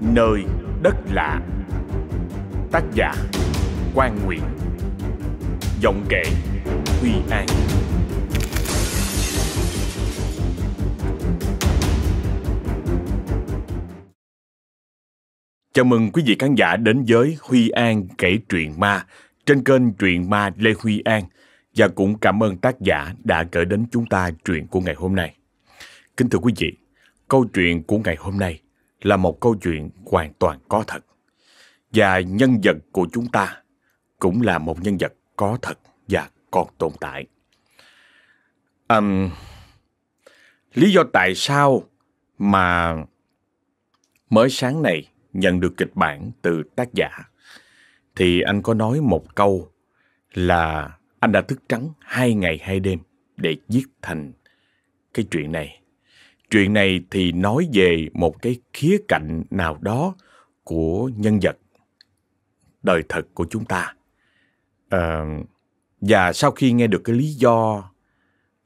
Nơi đất lạ. Tác giả Quang Nguyễn. Giọng kể Huy An. Chào mừng quý vị khán giả đến với Huy An kể truyện ma trên kênh truyện ma Lê Huy An. Và cũng cảm ơn tác giả đã gửi đến chúng ta truyện của ngày hôm nay. Kính thưa quý vị, câu chuyện của ngày hôm nay là một câu chuyện hoàn toàn có thật. Và nhân vật của chúng ta cũng là một nhân vật có thật và còn tồn tại. Um, lý do tại sao mà mới sáng này nhận được kịch bản từ tác giả thì anh có nói một câu là anh đã thức trắng hai ngày hai đêm để viết thành cái chuyện này. Chuyện này thì nói về một cái khía cạnh nào đó của nhân vật đời thật của chúng ta. À, và sau khi nghe được cái lý do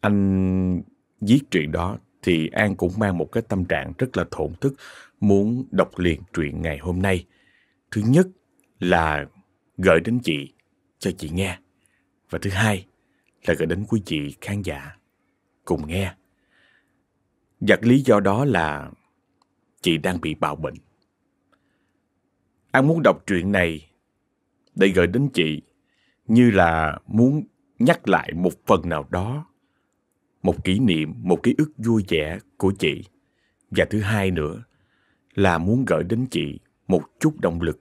anh viết truyện đó thì An cũng mang một cái tâm trạng rất là thổn thức muốn đọc liền truyện ngày hôm nay. Thứ nhất là gửi đến chị cho chị nghe. Và thứ hai là gửi đến quý vị khán giả cùng nghe. Và lý do đó là chị đang bị bạo bệnh. An muốn đọc truyện này để gửi đến chị như là muốn nhắc lại một phần nào đó, một kỷ niệm, một ký ức vui vẻ của chị. Và thứ hai nữa là muốn gửi đến chị một chút động lực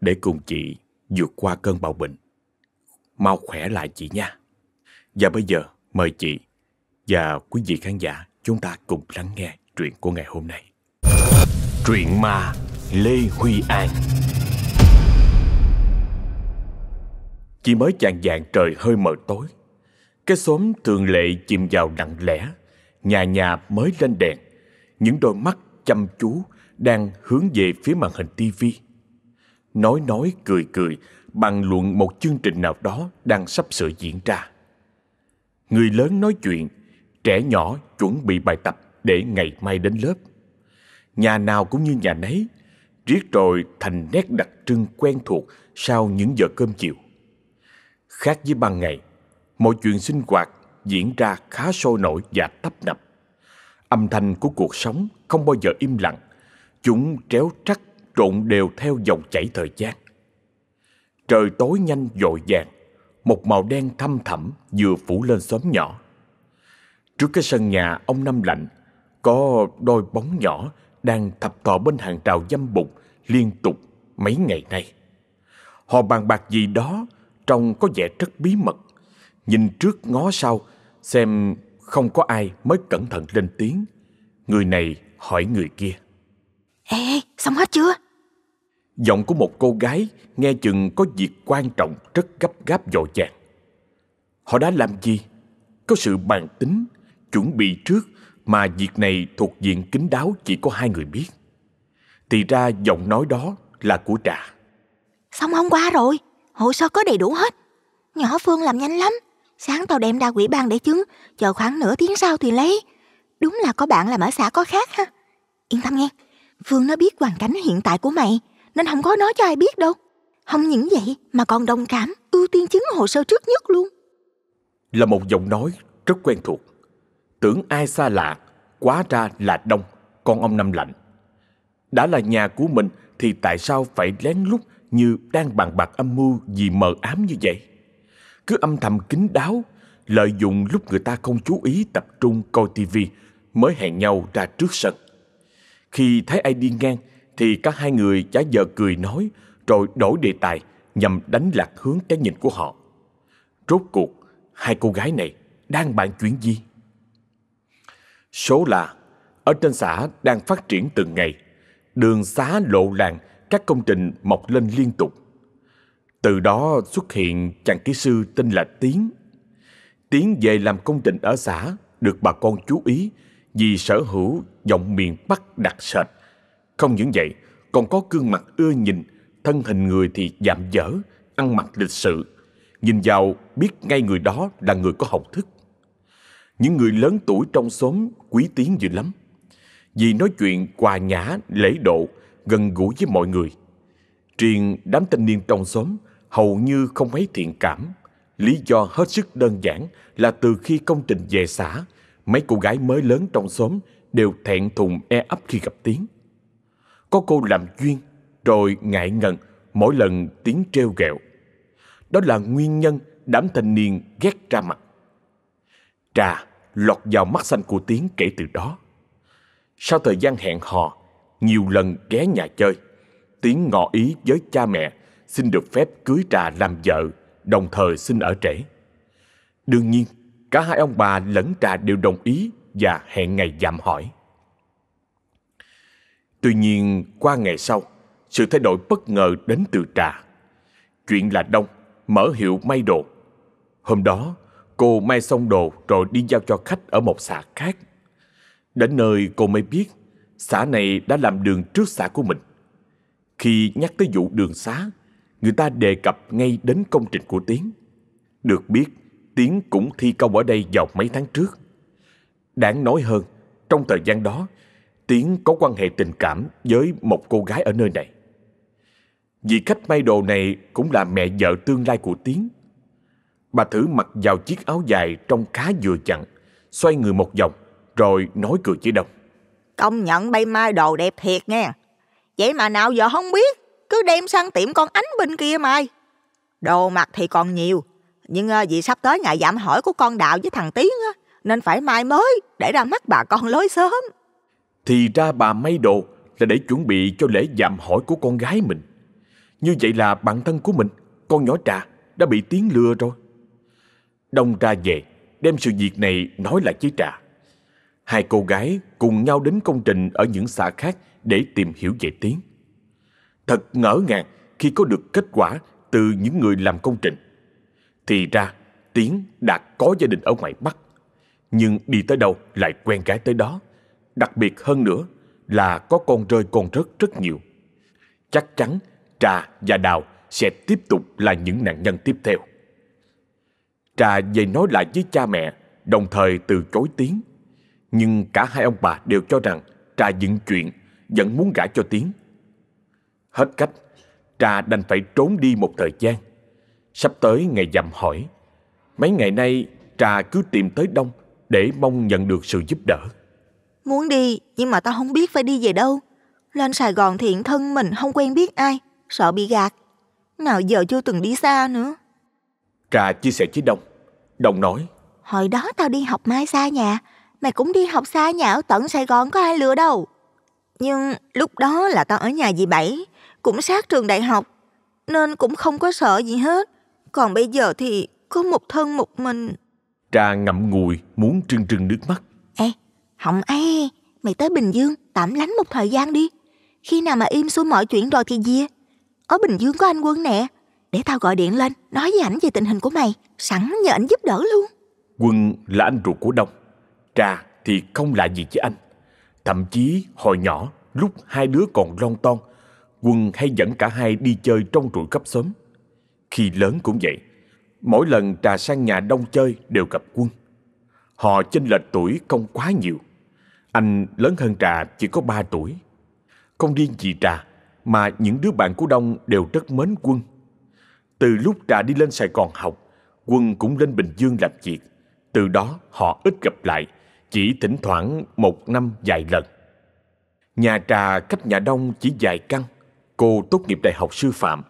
để cùng chị vượt qua cơn bạo bệnh. Mau khỏe lại chị nha. Và bây giờ mời chị và quý vị khán giả chúng ta cùng lắng nghe truyện của ngày hôm nay. Truyện ma Lê Huy An. Chỉ mới chạng dạng trời hơi mờ tối, Cái xóm thường lệ chìm vào nặng lẽ, Nhà nhà mới lên đèn, Những đôi mắt chăm chú Đang hướng về phía màn hình tivi Nói nói cười cười, Bằng luận một chương trình nào đó Đang sắp sửa diễn ra. Người lớn nói chuyện, Trẻ nhỏ chuẩn bị bài tập Để ngày mai đến lớp Nhà nào cũng như nhà nấy Riết rồi thành nét đặc trưng quen thuộc Sau những giờ cơm chiều Khác với ban ngày, mọi chuyện sinh hoạt diễn ra khá sôi nổi và tấp nập. Âm thanh của cuộc sống không bao giờ im lặng. Chúng tréo trắc trộn đều theo dòng chảy thời gian. Trời tối nhanh dội vàng, một màu đen thâm thẳm vừa phủ lên xóm nhỏ. Trước cái sân nhà ông Năm Lạnh, có đôi bóng nhỏ đang thập thọ bên hàng rào dâm bụng liên tục mấy ngày nay. Họ bàn bạc gì đó trông có vẻ rất bí mật. Nhìn trước ngó sau, xem không có ai mới cẩn thận lên tiếng. Người này hỏi người kia. Ê, ê, xong hết chưa? Giọng của một cô gái nghe chừng có việc quan trọng rất gấp gáp dội vàng. Họ đã làm gì? Có sự bàn tính, chuẩn bị trước mà việc này thuộc diện kín đáo chỉ có hai người biết. Thì ra giọng nói đó là của Trà. Xong hôm qua rồi, hồ sơ có đầy đủ hết. Nhỏ Phương làm nhanh lắm. Sáng tao đem ra quỹ ban để chứng, chờ khoảng nửa tiếng sau thì lấy. Đúng là có bạn làm ở xã có khác ha. Yên tâm nghe, Phương nó biết hoàn cảnh hiện tại của mày, nên không có nói cho ai biết đâu. Không những vậy mà còn đồng cảm, ưu tiên chứng hồ sơ trước nhất luôn. Là một giọng nói rất quen thuộc. Tưởng ai xa lạ, quá ra là Đông, con ông Năm Lạnh. Đã là nhà của mình thì tại sao phải lén lút như đang bàn bạc âm mưu gì mờ ám như vậy. Cứ âm thầm kín đáo, lợi dụng lúc người ta không chú ý tập trung coi tivi mới hẹn nhau ra trước sân. Khi thấy ai đi ngang thì cả hai người chả giờ cười nói rồi đổi đề tài nhằm đánh lạc hướng cái nhìn của họ. Rốt cuộc, hai cô gái này đang bàn chuyện gì? Số là, ở trên xã đang phát triển từng ngày, đường xá lộ làng các công trình mọc lên liên tục. Từ đó xuất hiện chàng kỹ sư tên là Tiến. Tiến về làm công trình ở xã được bà con chú ý vì sở hữu giọng miền Bắc đặc sệt. Không những vậy, còn có gương mặt ưa nhìn, thân hình người thì dạm dở, ăn mặc lịch sự. Nhìn vào biết ngay người đó là người có học thức. Những người lớn tuổi trong xóm quý tiếng dữ lắm. Vì nói chuyện quà nhã, lễ độ gần gũi với mọi người. truyền đám thanh niên trong xóm hầu như không mấy thiện cảm. Lý do hết sức đơn giản là từ khi công trình về xã, mấy cô gái mới lớn trong xóm đều thẹn thùng e ấp khi gặp Tiến. Có cô làm duyên, rồi ngại ngần mỗi lần Tiến treo ghẹo. Đó là nguyên nhân đám thanh niên ghét ra mặt. Trà lọt vào mắt xanh của Tiến kể từ đó. Sau thời gian hẹn hò, nhiều lần ghé nhà chơi, Tiến ngỏ ý với cha mẹ xin được phép cưới Trà làm vợ, đồng thời xin ở trễ. Đương nhiên, cả hai ông bà lẫn Trà đều đồng ý và hẹn ngày giảm hỏi. Tuy nhiên, qua ngày sau, sự thay đổi bất ngờ đến từ Trà. Chuyện là Đông mở hiệu may đồ. Hôm đó, cô may xong đồ rồi đi giao cho khách ở một xã khác. Đến nơi cô mới biết xã này đã làm đường trước xã của mình. Khi nhắc tới vụ đường xá, người ta đề cập ngay đến công trình của Tiến. Được biết, Tiến cũng thi công ở đây vào mấy tháng trước. Đáng nói hơn, trong thời gian đó, Tiến có quan hệ tình cảm với một cô gái ở nơi này. Vị khách may đồ này cũng là mẹ vợ tương lai của Tiến. Bà thử mặc vào chiếc áo dài trông khá vừa chặn, xoay người một vòng, rồi nói cười với Đông. Công nhận bay mai đồ đẹp thiệt nghe. Vậy mà nào giờ không biết, cứ đem sang tiệm con ánh bên kia mai. Đồ mặc thì còn nhiều, nhưng à, vì sắp tới ngày giảm hỏi của con Đạo với thằng Tiến á, nên phải mai mới để ra mắt bà con lối sớm. Thì ra bà may đồ là để chuẩn bị cho lễ dạm hỏi của con gái mình. Như vậy là bạn thân của mình, con nhỏ trà, đã bị Tiến lừa rồi. Đông ra về, đem sự việc này nói lại với trà. Hai cô gái cùng nhau đến công trình ở những xã khác để tìm hiểu về Tiến. Thật ngỡ ngàng khi có được kết quả từ những người làm công trình. Thì ra, Tiến đã có gia đình ở ngoài Bắc. Nhưng đi tới đâu lại quen gái tới đó. Đặc biệt hơn nữa là có con rơi con rớt rất nhiều. Chắc chắn Trà và Đào sẽ tiếp tục là những nạn nhân tiếp theo. Trà về nói lại với cha mẹ, đồng thời từ chối Tiến. Nhưng cả hai ông bà đều cho rằng Trà dựng chuyện, vẫn muốn gả cho Tiến. Hết cách, Trà đành phải trốn đi một thời gian. Sắp tới ngày dặm hỏi, mấy ngày nay Trà cứ tìm tới Đông để mong nhận được sự giúp đỡ. Muốn đi, nhưng mà tao không biết phải đi về đâu. Lên Sài Gòn thiện thân mình không quen biết ai, sợ bị gạt. Nào giờ chưa từng đi xa nữa. Trà chia sẻ với Đông. Đông nói, Hồi đó tao đi học mai xa nhà, mày cũng đi học xa nhà ở tận Sài Gòn có ai lừa đâu. Nhưng lúc đó là tao ở nhà dì Bảy, cũng sát trường đại học, nên cũng không có sợ gì hết. Còn bây giờ thì có một thân một mình. Trà ngậm ngùi muốn trưng trưng nước mắt. Ê, không ai, mày tới Bình Dương tạm lánh một thời gian đi. Khi nào mà im xuôi mọi chuyện rồi thì về. Ở Bình Dương có anh Quân nè, để tao gọi điện lên nói với ảnh về tình hình của mày, sẵn nhờ ảnh giúp đỡ luôn. Quân là anh ruột của Đông. Trà thì không lạ gì với anh. Thậm chí hồi nhỏ, lúc hai đứa còn lon ton, Quân hay dẫn cả hai đi chơi trong rủi cấp xóm. Khi lớn cũng vậy, mỗi lần Trà sang nhà Đông chơi đều gặp Quân. Họ chênh lệch tuổi không quá nhiều. Anh lớn hơn Trà chỉ có 3 tuổi. Không riêng gì Trà, mà những đứa bạn của Đông đều rất mến Quân. Từ lúc Trà đi lên Sài Gòn học, Quân cũng lên Bình Dương làm việc. Từ đó họ ít gặp lại, chỉ thỉnh thoảng một năm vài lần. Nhà Trà cách nhà Đông chỉ vài căn. Cô tốt nghiệp đại học sư phạm,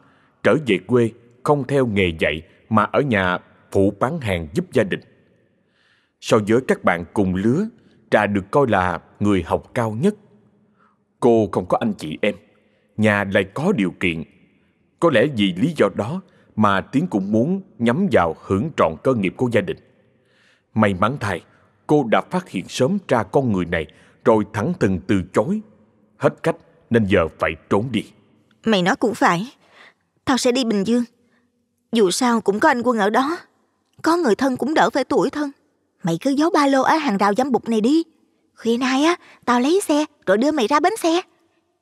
trở về quê không theo nghề dạy mà ở nhà phụ bán hàng giúp gia đình. So với các bạn cùng lứa, Trà được coi là người học cao nhất. Cô không có anh chị em, nhà lại có điều kiện. Có lẽ vì lý do đó mà Tiến cũng muốn nhắm vào hưởng trọn cơ nghiệp của gia đình. May mắn thay, cô đã phát hiện sớm ra con người này rồi thẳng thừng từ chối. Hết cách nên giờ phải trốn đi. Mày nói cũng phải. Tao sẽ đi Bình Dương. Dù sao cũng có anh Quân ở đó. Có người thân cũng đỡ phải tuổi thân. Mày cứ giấu ba lô ở hàng rào giám bục này đi. Khuya nay á, tao lấy xe rồi đưa mày ra bến xe.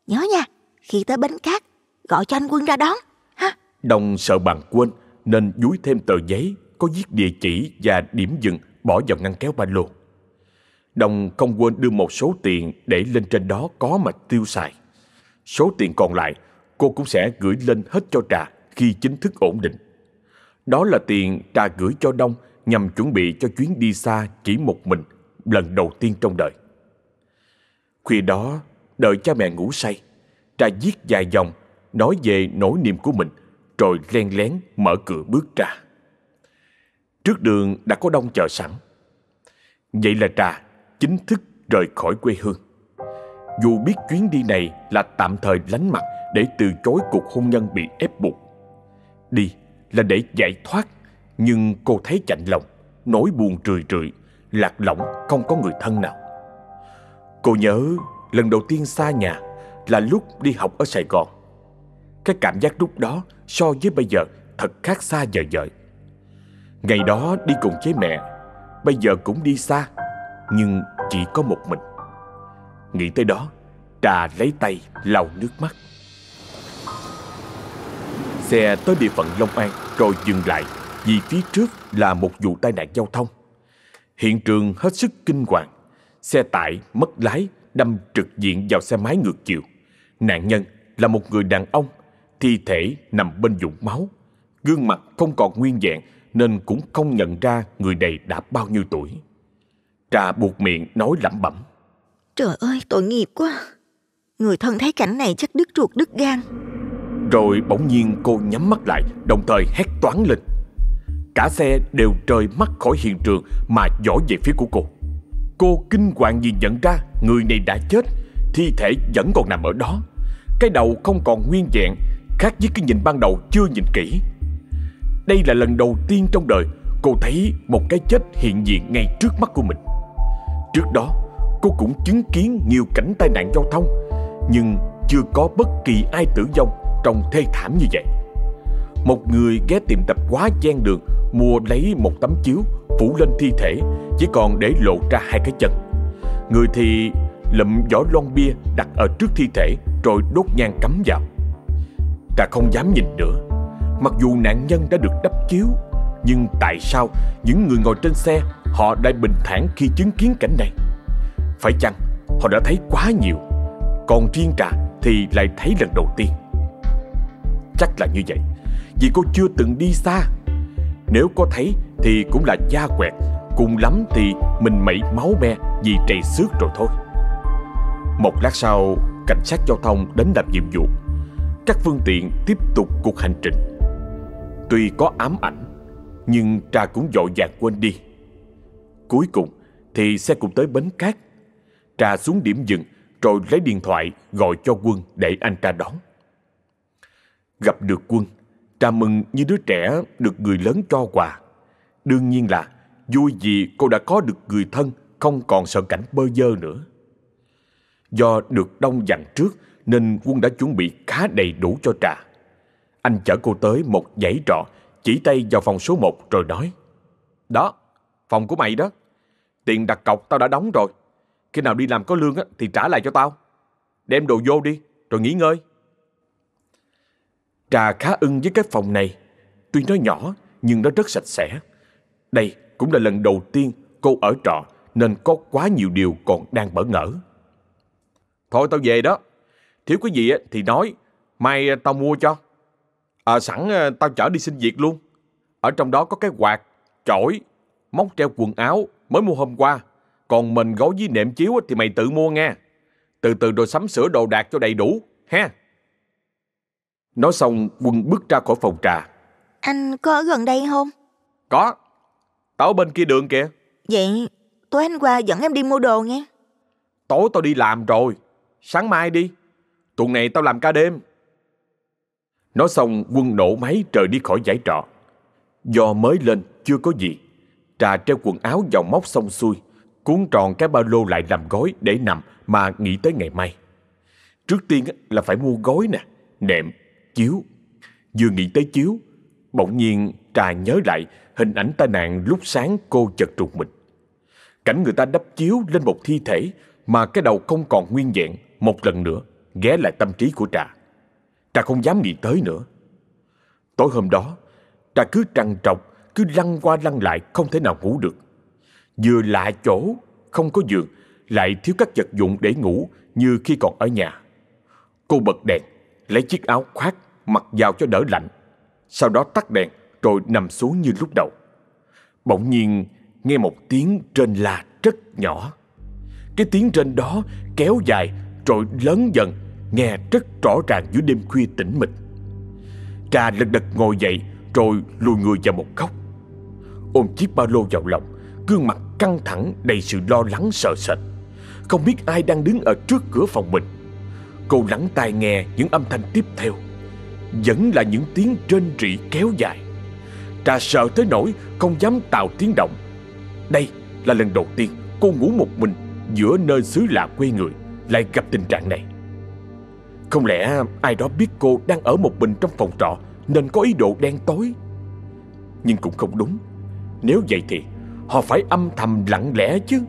Nhớ nha, khi tới bến cát, gọi cho anh Quân ra đón. Đồng Đông sợ bạn quên nên dúi thêm tờ giấy có viết địa chỉ và điểm dừng bỏ vào ngăn kéo ba lô. Đông không quên đưa một số tiền để lên trên đó có mà tiêu xài. Số tiền còn lại cô cũng sẽ gửi lên hết cho Trà khi chính thức ổn định. Đó là tiền Trà gửi cho Đông nhằm chuẩn bị cho chuyến đi xa chỉ một mình lần đầu tiên trong đời. Khuya đó, đợi cha mẹ ngủ say, Trà viết dài dòng nói về nỗi niềm của mình rồi len lén mở cửa bước ra. Trước đường đã có đông chờ sẵn. Vậy là Trà chính thức rời khỏi quê hương. Dù biết chuyến đi này là tạm thời lánh mặt để từ chối cuộc hôn nhân bị ép buộc. Đi là để giải thoát, nhưng cô thấy chạnh lòng, nỗi buồn rười rượi, lạc lõng không có người thân nào. Cô nhớ lần đầu tiên xa nhà là lúc đi học ở Sài Gòn. Cái cảm giác lúc đó so với bây giờ thật khác xa vời vợi. Ngày đó đi cùng với mẹ, bây giờ cũng đi xa, nhưng chỉ có một mình. Nghĩ tới đó, Trà lấy tay lau nước mắt. Xe tới địa phận Long An rồi dừng lại vì phía trước là một vụ tai nạn giao thông. Hiện trường hết sức kinh hoàng. Xe tải mất lái đâm trực diện vào xe máy ngược chiều. Nạn nhân là một người đàn ông, thi thể nằm bên vũng máu. Gương mặt không còn nguyên vẹn nên cũng không nhận ra người này đã bao nhiêu tuổi. Trà buộc miệng nói lẩm bẩm. Trời ơi, tội nghiệp quá. Người thân thấy cảnh này chắc đứt ruột đứt gan. Rồi bỗng nhiên cô nhắm mắt lại, đồng thời hét toán lên. Cả xe đều rời mắt khỏi hiện trường mà dõi về phía của cô. Cô kinh hoàng vì nhận ra người này đã chết, thi thể vẫn còn nằm ở đó. Cái đầu không còn nguyên vẹn, khác với cái nhìn ban đầu chưa nhìn kỹ. Đây là lần đầu tiên trong đời cô thấy một cái chết hiện diện ngay trước mắt của mình. Trước đó, cô cũng chứng kiến nhiều cảnh tai nạn giao thông, nhưng chưa có bất kỳ ai tử vong trong thê thảm như vậy. Một người ghé tiệm tập quá gian đường mua lấy một tấm chiếu phủ lên thi thể chỉ còn để lộ ra hai cái chân. Người thì lụm vỏ lon bia đặt ở trước thi thể rồi đốt nhang cắm vào. Ta không dám nhìn nữa. Mặc dù nạn nhân đã được đắp chiếu, nhưng tại sao những người ngồi trên xe họ lại bình thản khi chứng kiến cảnh này? Phải chăng họ đã thấy quá nhiều, còn riêng Trà thì lại thấy lần đầu tiên? Chắc là như vậy, vì cô chưa từng đi xa. Nếu có thấy thì cũng là da quẹt, cùng lắm thì mình mẩy máu me vì trầy xước rồi thôi. Một lát sau, cảnh sát giao thông đến làm nhiệm vụ. Các phương tiện tiếp tục cuộc hành trình. Tuy có ám ảnh, nhưng Trà cũng dội vàng quên đi. Cuối cùng thì xe cũng tới bến cát. Trà xuống điểm dừng rồi lấy điện thoại gọi cho Quân để anh ta đón. Gặp được Quân, Trà mừng như đứa trẻ được người lớn cho quà. Đương nhiên là vui vì cô đã có được người thân không còn sợ cảnh bơ vơ nữa. Do được đông dặn trước nên Quân đã chuẩn bị khá đầy đủ cho Trà. Anh chở cô tới một dãy trọ, chỉ tay vào phòng số 1 rồi nói Đó, phòng của mày đó. Tiền đặt cọc tao đã đóng rồi. Khi nào đi làm có lương á, thì trả lại cho tao. Đem đồ vô đi, rồi nghỉ ngơi. Trà khá ưng với cái phòng này. Tuy nó nhỏ, nhưng nó rất sạch sẽ. Đây cũng là lần đầu tiên cô ở trọ, nên có quá nhiều điều còn đang bỡ ngỡ. Thôi tao về đó. Thiếu cái gì thì nói, mai tao mua cho. À, sẵn tao chở đi xin việc luôn. Ở trong đó có cái quạt, chổi, móc treo quần áo mới mua hôm qua. Còn mình gói với nệm chiếu thì mày tự mua nghe. Từ từ rồi sắm sửa đồ đạc cho đầy đủ, ha. Nói xong Quân bước ra khỏi phòng trà. Anh có ở gần đây không? Có. Tao ở bên kia đường kìa. Vậy tối anh qua dẫn em đi mua đồ nghe. Tối tao đi làm rồi. Sáng mai đi. Tuần này tao làm ca đêm. Nói xong Quân nổ máy trời đi khỏi giải trọ. Do mới lên chưa có gì. Trà treo quần áo vào móc xong xuôi. Cuốn tròn cái ba lô lại làm gói để nằm mà nghĩ tới ngày mai. Trước tiên là phải mua gói nè, nệm, chiếu. Vừa nghĩ tới chiếu, bỗng nhiên Trà nhớ lại hình ảnh tai nạn lúc sáng cô chật trục mình. Cảnh người ta đắp chiếu lên một thi thể mà cái đầu không còn nguyên vẹn một lần nữa ghé lại tâm trí của Trà. Trà không dám nghĩ tới nữa. Tối hôm đó, Trà cứ trằn trọc, cứ lăn qua lăn lại không thể nào ngủ được. Vừa lạ chỗ, không có giường, lại thiếu các vật dụng để ngủ như khi còn ở nhà. Cô bật đèn, lấy chiếc áo khoác, mặc vào cho đỡ lạnh. Sau đó tắt đèn, rồi nằm xuống như lúc đầu. Bỗng nhiên nghe một tiếng trên la rất nhỏ. Cái tiếng trên đó kéo dài rồi lớn dần, nghe rất rõ ràng giữa đêm khuya tĩnh mịch. Trà lật đật ngồi dậy rồi lùi người vào một góc. Ôm chiếc ba lô vào lòng, gương mặt căng thẳng đầy sự lo lắng sợ sệt. Không biết ai đang đứng ở trước cửa phòng mình. Cô lắng tai nghe những âm thanh tiếp theo. Vẫn là những tiếng rên rỉ kéo dài. Trà sợ tới nỗi không dám tạo tiếng động. Đây là lần đầu tiên cô ngủ một mình giữa nơi xứ lạ quê người lại gặp tình trạng này. Không lẽ ai đó biết cô đang ở một mình trong phòng trọ nên có ý đồ đen tối? Nhưng cũng không đúng. Nếu vậy thì họ phải âm thầm lặng lẽ chứ.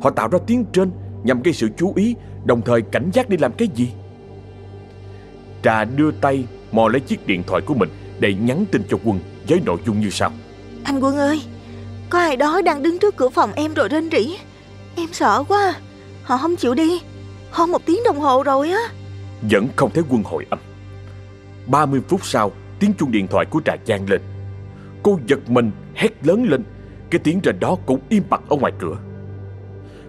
Họ tạo ra tiếng trên nhằm gây sự chú ý đồng thời cảnh giác đi làm cái gì? Trà đưa tay mò lấy chiếc điện thoại của mình để nhắn tin cho Quân với nội dung như sau. Anh Quân ơi, có ai đó đang đứng trước cửa phòng em rồi rên rỉ. Em sợ quá, họ không chịu đi. Hơn một tiếng đồng hồ rồi á. Vẫn không thấy Quân hồi âm. 30 phút sau, tiếng chuông điện thoại của Trà Giang lên. Cô giật mình hét lớn lên, cái tiếng trên đó cũng im bặt ở ngoài cửa.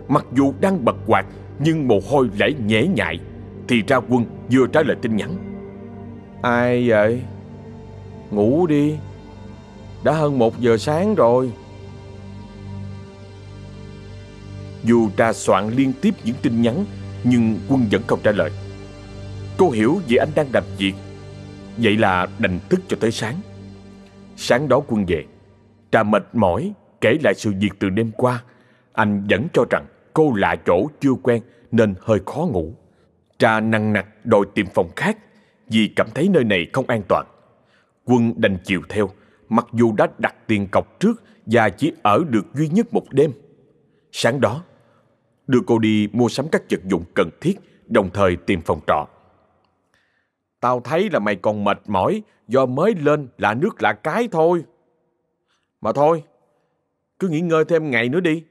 Mặc dù đang bật quạt nhưng mồ hôi lại nhễ nhại thì ra Quân vừa trả lời tin nhắn. Ai vậy? Ngủ đi Đã hơn một giờ sáng rồi Dù tra soạn liên tiếp những tin nhắn Nhưng Quân vẫn không trả lời Cô hiểu vì anh đang làm việc. Vậy là đành thức cho tới sáng. Sáng đó Quân về. Trà mệt mỏi kể lại sự việc từ đêm qua. Anh vẫn cho rằng cô lạ chỗ chưa quen Nên hơi khó ngủ. Trà nặng nặc đòi tìm phòng khác Vì cảm thấy nơi này không an toàn. Quân đành chiều theo, mặc dù đã đặt tiền cọc trước và chỉ ở được duy nhất một đêm. Sáng đó, đưa cô đi mua sắm các vật dụng cần thiết, đồng thời tìm phòng trọ. Tao thấy là mày còn mệt mỏi do mới lên là nước lạ cái thôi. Mà thôi, cứ nghỉ ngơi thêm ngày nữa đi.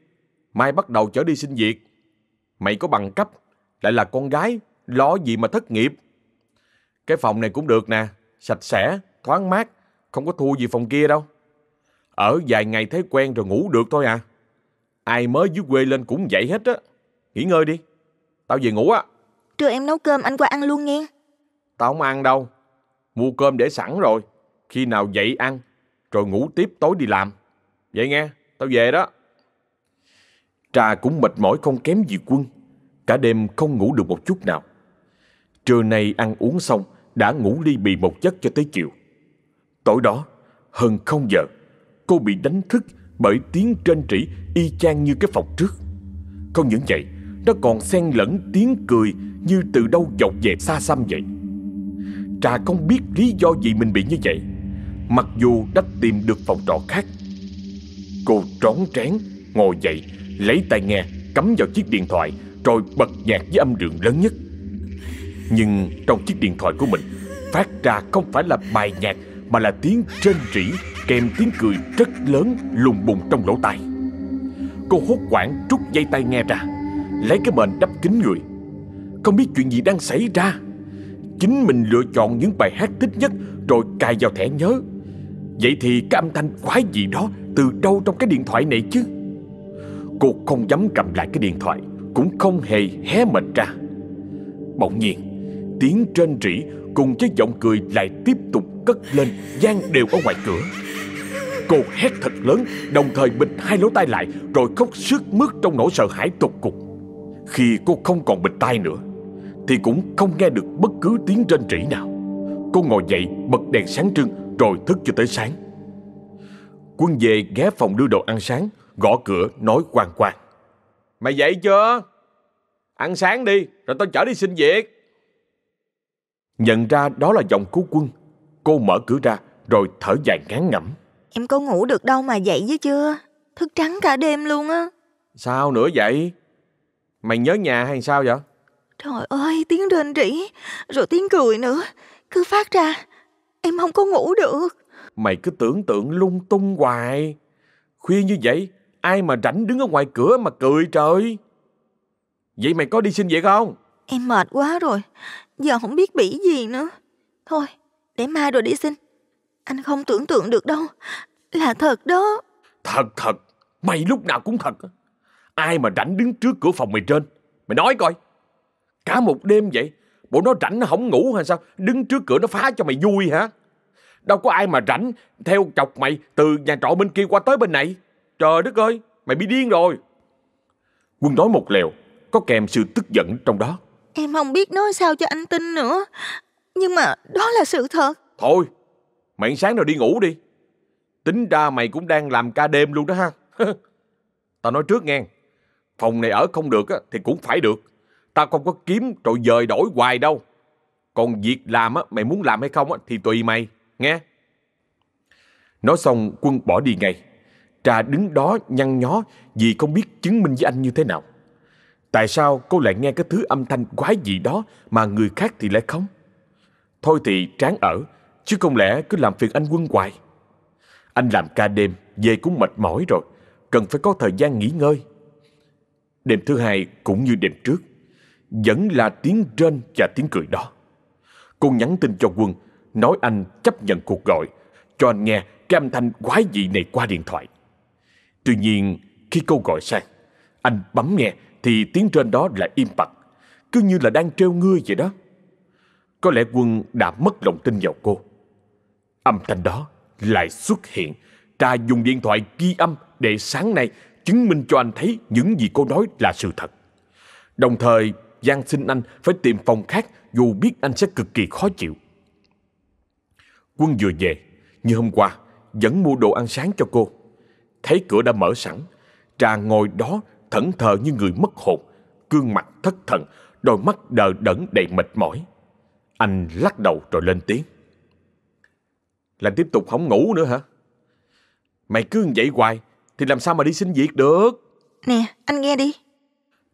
Mai bắt đầu trở đi xin việc. Mày có bằng cấp, lại là con gái, lo gì mà thất nghiệp. Cái phòng này cũng được nè, sạch sẽ, thoáng mát, không có thua gì phòng kia đâu. Ở vài ngày thấy quen rồi ngủ được thôi à. Ai mới dưới quê lên cũng vậy hết á. Nghỉ ngơi đi. Tao về ngủ á. Trưa em nấu cơm anh qua ăn luôn nghe. Tao không ăn đâu. Mua cơm để sẵn rồi. Khi nào dậy ăn, rồi ngủ tiếp tối đi làm. Vậy nghe, tao về đó. Trà cũng mệt mỏi không kém gì quân. Cả đêm không ngủ được một chút nào. Trưa nay ăn uống xong, đã ngủ ly bì một giấc cho tới chiều. Tối đó, hơn không giờ, cô bị đánh thức bởi tiếng trên trĩ y chang như cái phòng trước. Không những vậy, nó còn xen lẫn tiếng cười như từ đâu dọc về xa xăm vậy. Trà không biết lý do gì mình bị như vậy, mặc dù đã tìm được phòng trọ khác. Cô trón trén, ngồi dậy, lấy tai nghe, cắm vào chiếc điện thoại, rồi bật nhạc với âm lượng lớn nhất. Nhưng trong chiếc điện thoại của mình phát ra không phải là bài nhạc mà là tiếng trên rỉ kèm tiếng cười rất lớn lùng bùng trong lỗ tai. Cô hốt quảng rút dây tai nghe ra, lấy cái mền đắp kín người. Không biết chuyện gì đang xảy ra. Chính mình lựa chọn những bài hát thích nhất rồi cài vào thẻ nhớ. Vậy thì cái âm thanh quái gì đó từ đâu trong cái điện thoại này chứ? Cô không dám cầm lại cái điện thoại, cũng không hề hé mệt ra. Bỗng nhiên, tiếng trên rỉ cùng với giọng cười lại tiếp tục cất lên gian đều ở ngoài cửa. Cô hét thật lớn, đồng thời bịt hai lỗ tai lại rồi khóc sướt mướt trong nỗi sợ hãi tột cùng. Khi cô không còn bịt tai nữa, thì cũng không nghe được bất cứ tiếng rên rỉ nào. Cô ngồi dậy, bật đèn sáng trưng rồi thức cho tới sáng. Quân về ghé phòng đưa đồ ăn sáng, gõ cửa nói quang quang. Mày dậy chưa? Ăn sáng đi, rồi tao chở đi xin việc. Nhận ra đó là giọng của quân Cô mở cửa ra rồi thở dài ngán ngẩm Em có ngủ được đâu mà dậy với chưa Thức trắng cả đêm luôn á Sao nữa vậy Mày nhớ nhà hay sao vậy Trời ơi tiếng rên rỉ Rồi tiếng cười nữa Cứ phát ra Em không có ngủ được Mày cứ tưởng tượng lung tung hoài Khuya như vậy Ai mà rảnh đứng ở ngoài cửa mà cười trời Vậy mày có đi xin việc không Em mệt quá rồi giờ không biết bị gì nữa. Thôi, để mai rồi đi xin. Anh không tưởng tượng được đâu. Là thật đó. Thật thật, mày lúc nào cũng thật. Ai mà rảnh đứng trước cửa phòng mày trên? Mày nói coi. Cả một đêm vậy, bộ nó rảnh nó không ngủ hay sao? Đứng trước cửa nó phá cho mày vui hả? Đâu có ai mà rảnh theo chọc mày từ nhà trọ bên kia qua tới bên này. Trời đất ơi, mày bị điên rồi. Quân nói một lèo, có kèm sự tức giận trong đó. Em không biết nói sao cho anh tin nữa. Nhưng mà đó là sự thật. Thôi, mày sáng rồi đi ngủ đi. Tính ra mày cũng đang làm ca đêm luôn đó ha. Tao nói trước nghe, phòng này ở không được á, thì cũng phải được. Tao không có kiếm rồi dời đổi hoài đâu. Còn việc làm á, mày muốn làm hay không á, thì tùy mày, nghe. Nói xong quân bỏ đi ngay. Trà đứng đó nhăn nhó vì không biết chứng minh với anh như thế nào. Tại sao cô lại nghe cái thứ âm thanh quái gì đó mà người khác thì lại không? Thôi thì tráng ở, chứ không lẽ cứ làm phiền anh quân hoài. Anh làm ca đêm, về cũng mệt mỏi rồi, cần phải có thời gian nghỉ ngơi. Đêm thứ hai cũng như đêm trước, vẫn là tiếng rên và tiếng cười đó. Cô nhắn tin cho quân, nói anh chấp nhận cuộc gọi, cho anh nghe cái âm thanh quái dị này qua điện thoại. Tuy nhiên, khi cô gọi sang, anh bấm nghe thì tiếng trên đó lại im bặt, cứ như là đang treo ngươi vậy đó. Có lẽ Quân đã mất lòng tin vào cô. Âm thanh đó lại xuất hiện. Trà dùng điện thoại ghi âm để sáng nay chứng minh cho anh thấy những gì cô nói là sự thật. Đồng thời, Giang xin anh phải tìm phòng khác dù biết anh sẽ cực kỳ khó chịu. Quân vừa về, như hôm qua, vẫn mua đồ ăn sáng cho cô. Thấy cửa đã mở sẵn, Trà ngồi đó thẫn thờ như người mất hồn, gương mặt thất thần, đôi mắt đờ đẫn đầy mệt mỏi. Anh lắc đầu rồi lên tiếng. Là tiếp tục không ngủ nữa hả? Mày cứ vậy hoài thì làm sao mà đi xin việc được? Nè, anh nghe đi.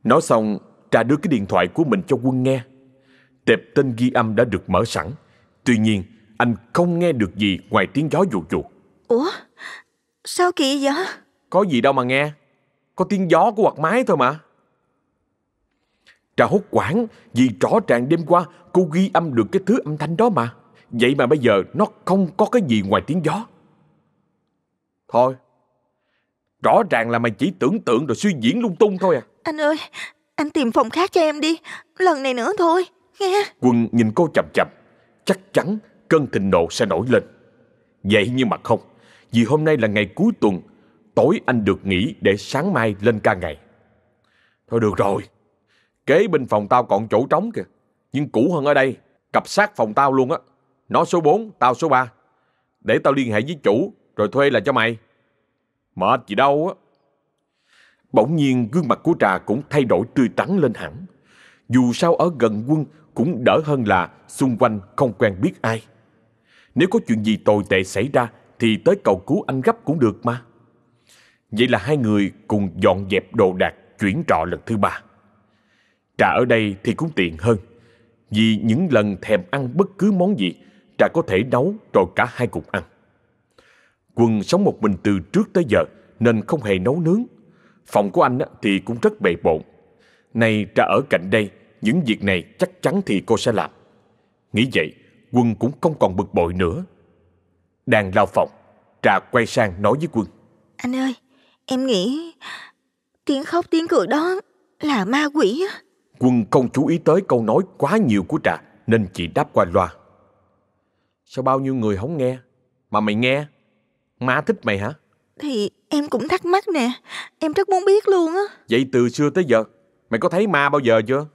Nói xong, Trà đưa cái điện thoại của mình cho Quân nghe. Tệp tên ghi âm đã được mở sẵn. Tuy nhiên, anh không nghe được gì ngoài tiếng gió vù vù. Ủa? Sao kỳ vậy? Có gì đâu mà nghe. Có tiếng gió của quạt máy thôi mà. Trà hốt quảng vì rõ ràng đêm qua cô ghi âm được cái thứ âm thanh đó mà. Vậy mà bây giờ nó không có cái gì ngoài tiếng gió. Thôi, rõ ràng là mày chỉ tưởng tượng rồi suy diễn lung tung thôi à. Anh ơi, anh tìm phòng khác cho em đi. Lần này nữa thôi, nghe. Quân nhìn cô chậm chậm, chắc chắn cơn thịnh nộ sẽ nổi lên. Vậy nhưng mà không, vì hôm nay là ngày cuối tuần, tối anh được nghỉ để sáng mai lên ca ngày. Thôi được rồi, kế bên phòng tao còn chỗ trống kìa, nhưng cũ hơn ở đây, cặp sát phòng tao luôn á. Nó số 4, tao số 3. Để tao liên hệ với chủ, rồi thuê là cho mày. Mệt gì đâu á. Bỗng nhiên gương mặt của Trà cũng thay đổi tươi tắn lên hẳn. Dù sao ở gần quân cũng đỡ hơn là xung quanh không quen biết ai. Nếu có chuyện gì tồi tệ xảy ra thì tới cầu cứu anh gấp cũng được mà. Vậy là hai người cùng dọn dẹp đồ đạc chuyển trọ lần thứ ba. Trà ở đây thì cũng tiện hơn. Vì những lần thèm ăn bất cứ món gì, Trà có thể nấu rồi cả hai cùng ăn. Quân sống một mình từ trước tới giờ nên không hề nấu nướng. Phòng của anh thì cũng rất bề bộn. Nay Trà ở cạnh đây, những việc này chắc chắn thì cô sẽ làm. Nghĩ vậy, Quân cũng không còn bực bội nữa. Đang lao phòng, Trà quay sang nói với Quân. Anh ơi, em nghĩ tiếng khóc tiếng cười đó là ma quỷ á. Quân không chú ý tới câu nói quá nhiều của Trà nên chỉ đáp qua loa. Sao bao nhiêu người không nghe? Mà mày nghe? Ma thích mày hả? Thì em cũng thắc mắc nè, em rất muốn biết luôn á. Vậy từ xưa tới giờ, mày có thấy ma bao giờ chưa?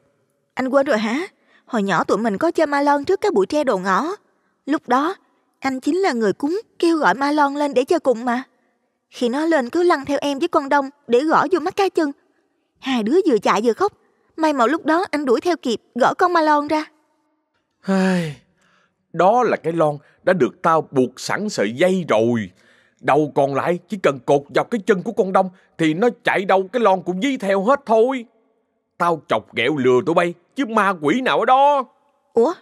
Anh quên rồi hả? Hồi nhỏ tụi mình có chơi ma lon trước cái bụi tre đồ ngõ. Lúc đó, anh chính là người cúng kêu gọi ma lon lên để chơi cùng mà. Khi nó lên cứ lăn theo em với con đông để gõ vô mắt cá chân. Hai đứa vừa chạy vừa khóc. May mà lúc đó anh đuổi theo kịp gõ con ma lon ra. Đó là cái lon đã được tao buộc sẵn sợi dây rồi. Đầu còn lại chỉ cần cột vào cái chân của con đông thì nó chạy đâu cái lon cũng dí theo hết thôi. Tao chọc ghẹo lừa tụi bay chứ ma quỷ nào ở đó. Ủa?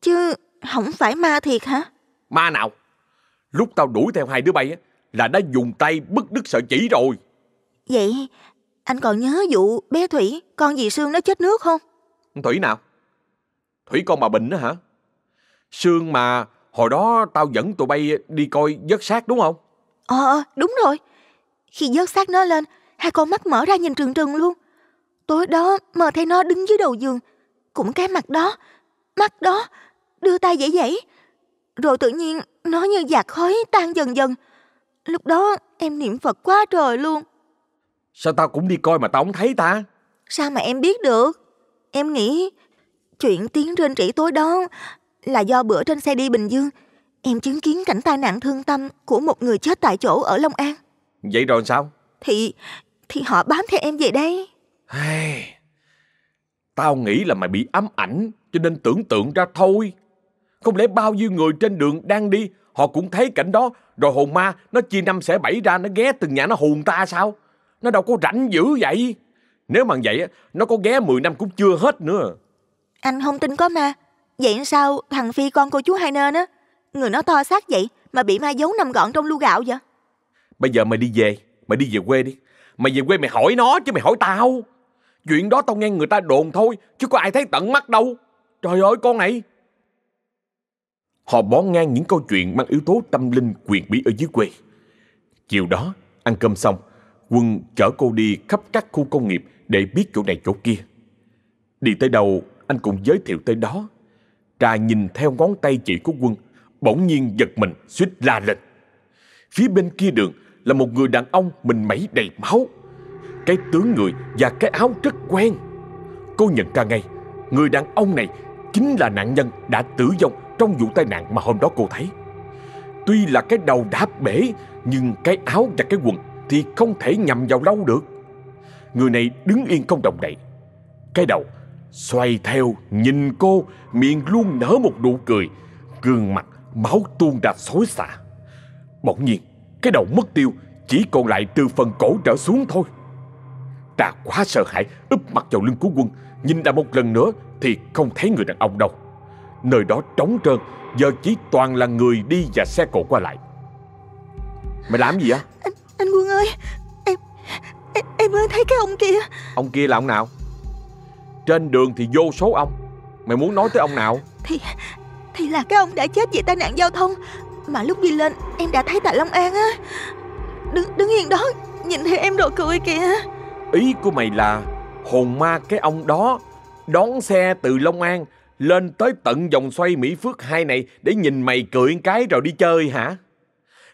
Chứ không phải ma thiệt hả? Ma nào? Lúc tao đuổi theo hai đứa bay á, là đã dùng tay bứt đứt sợi chỉ rồi. Vậy anh còn nhớ vụ bé Thủy con dì Sương nó chết nước không? Thủy nào? Thủy con bà Bình đó hả? Sương mà hồi đó tao dẫn tụi bay đi coi vớt xác đúng không? Ờ, đúng rồi. Khi vớt xác nó lên, hai con mắt mở ra nhìn trừng trừng luôn. Tối đó mơ thấy nó đứng dưới đầu giường, cũng cái mặt đó, mắt đó, đưa tay dãy dãy. Rồi tự nhiên nó như giạt khói tan dần dần. Lúc đó em niệm Phật quá trời luôn. Sao tao cũng đi coi mà tao không thấy ta? Sao mà em biết được? Em nghĩ chuyện tiếng trên trĩ tối đó là do bữa trên xe đi Bình Dương em chứng kiến cảnh tai nạn thương tâm của một người chết tại chỗ ở Long An. Vậy rồi sao? Thì thì họ bám theo em về đây. Hey, tao nghĩ là mày bị ám ảnh cho nên tưởng tượng ra thôi. Không lẽ bao nhiêu người trên đường đang đi họ cũng thấy cảnh đó rồi hồn ma nó chia năm xẻ bảy ra nó ghé từng nhà nó hùn ta sao? Nó đâu có rảnh dữ vậy. Nếu mà vậy nó có ghé 10 năm cũng chưa hết nữa. Anh không tin có ma. Vậy sao thằng Phi con cô chú hai nên á Người nó to xác vậy mà bị ma giấu nằm gọn trong lu gạo vậy? Bây giờ mày đi về, mày đi về quê đi. Mày về quê mày hỏi nó chứ mày hỏi tao. Chuyện đó tao nghe người ta đồn thôi, chứ có ai thấy tận mắt đâu. Trời ơi con này. Họ bó ngang những câu chuyện mang yếu tố tâm linh quyền bí ở dưới quê. Chiều đó, ăn cơm xong, Quân chở cô đi khắp các khu công nghiệp để biết chỗ này chỗ kia. Đi tới đâu, anh cũng giới thiệu tới đó. Trà nhìn theo ngón tay chỉ của Quân, bỗng nhiên giật mình suýt la lên. Phía bên kia đường là một người đàn ông mình mẩy đầy máu. Cái tướng người và cái áo rất quen. Cô nhận ra ngay, người đàn ông này chính là nạn nhân đã tử vong trong vụ tai nạn mà hôm đó cô thấy. Tuy là cái đầu đã bể, nhưng cái áo và cái quần thì không thể nhầm vào lâu được. Người này đứng yên không động đậy. Cái đầu xoay theo nhìn cô, miệng luôn nở một nụ cười, gương mặt máu tuôn ra xối xả. Bỗng nhiên, cái đầu mất tiêu, chỉ còn lại từ phần cổ trở xuống thôi. Trà quá sợ hãi, úp mặt vào lưng của quân, nhìn ra một lần nữa thì không thấy người đàn ông đâu. Nơi đó trống trơn, giờ chỉ toàn là người đi và xe cộ qua lại. Mày làm gì á? Anh, anh Quân ơi, em, em, em mới thấy cái ông kia. Ông kia là ông nào? Trên đường thì vô số ông. Mày muốn nói tới ông nào? Thì thì là cái ông đã chết vì tai nạn giao thông Mà lúc đi lên em đã thấy tại Long An á Đứng, đứng yên đó Nhìn thấy em rồi cười kìa Ý của mày là hồn ma cái ông đó đón xe từ Long An lên tới tận vòng xoay Mỹ Phước 2 này để nhìn mày cười cái rồi đi chơi hả?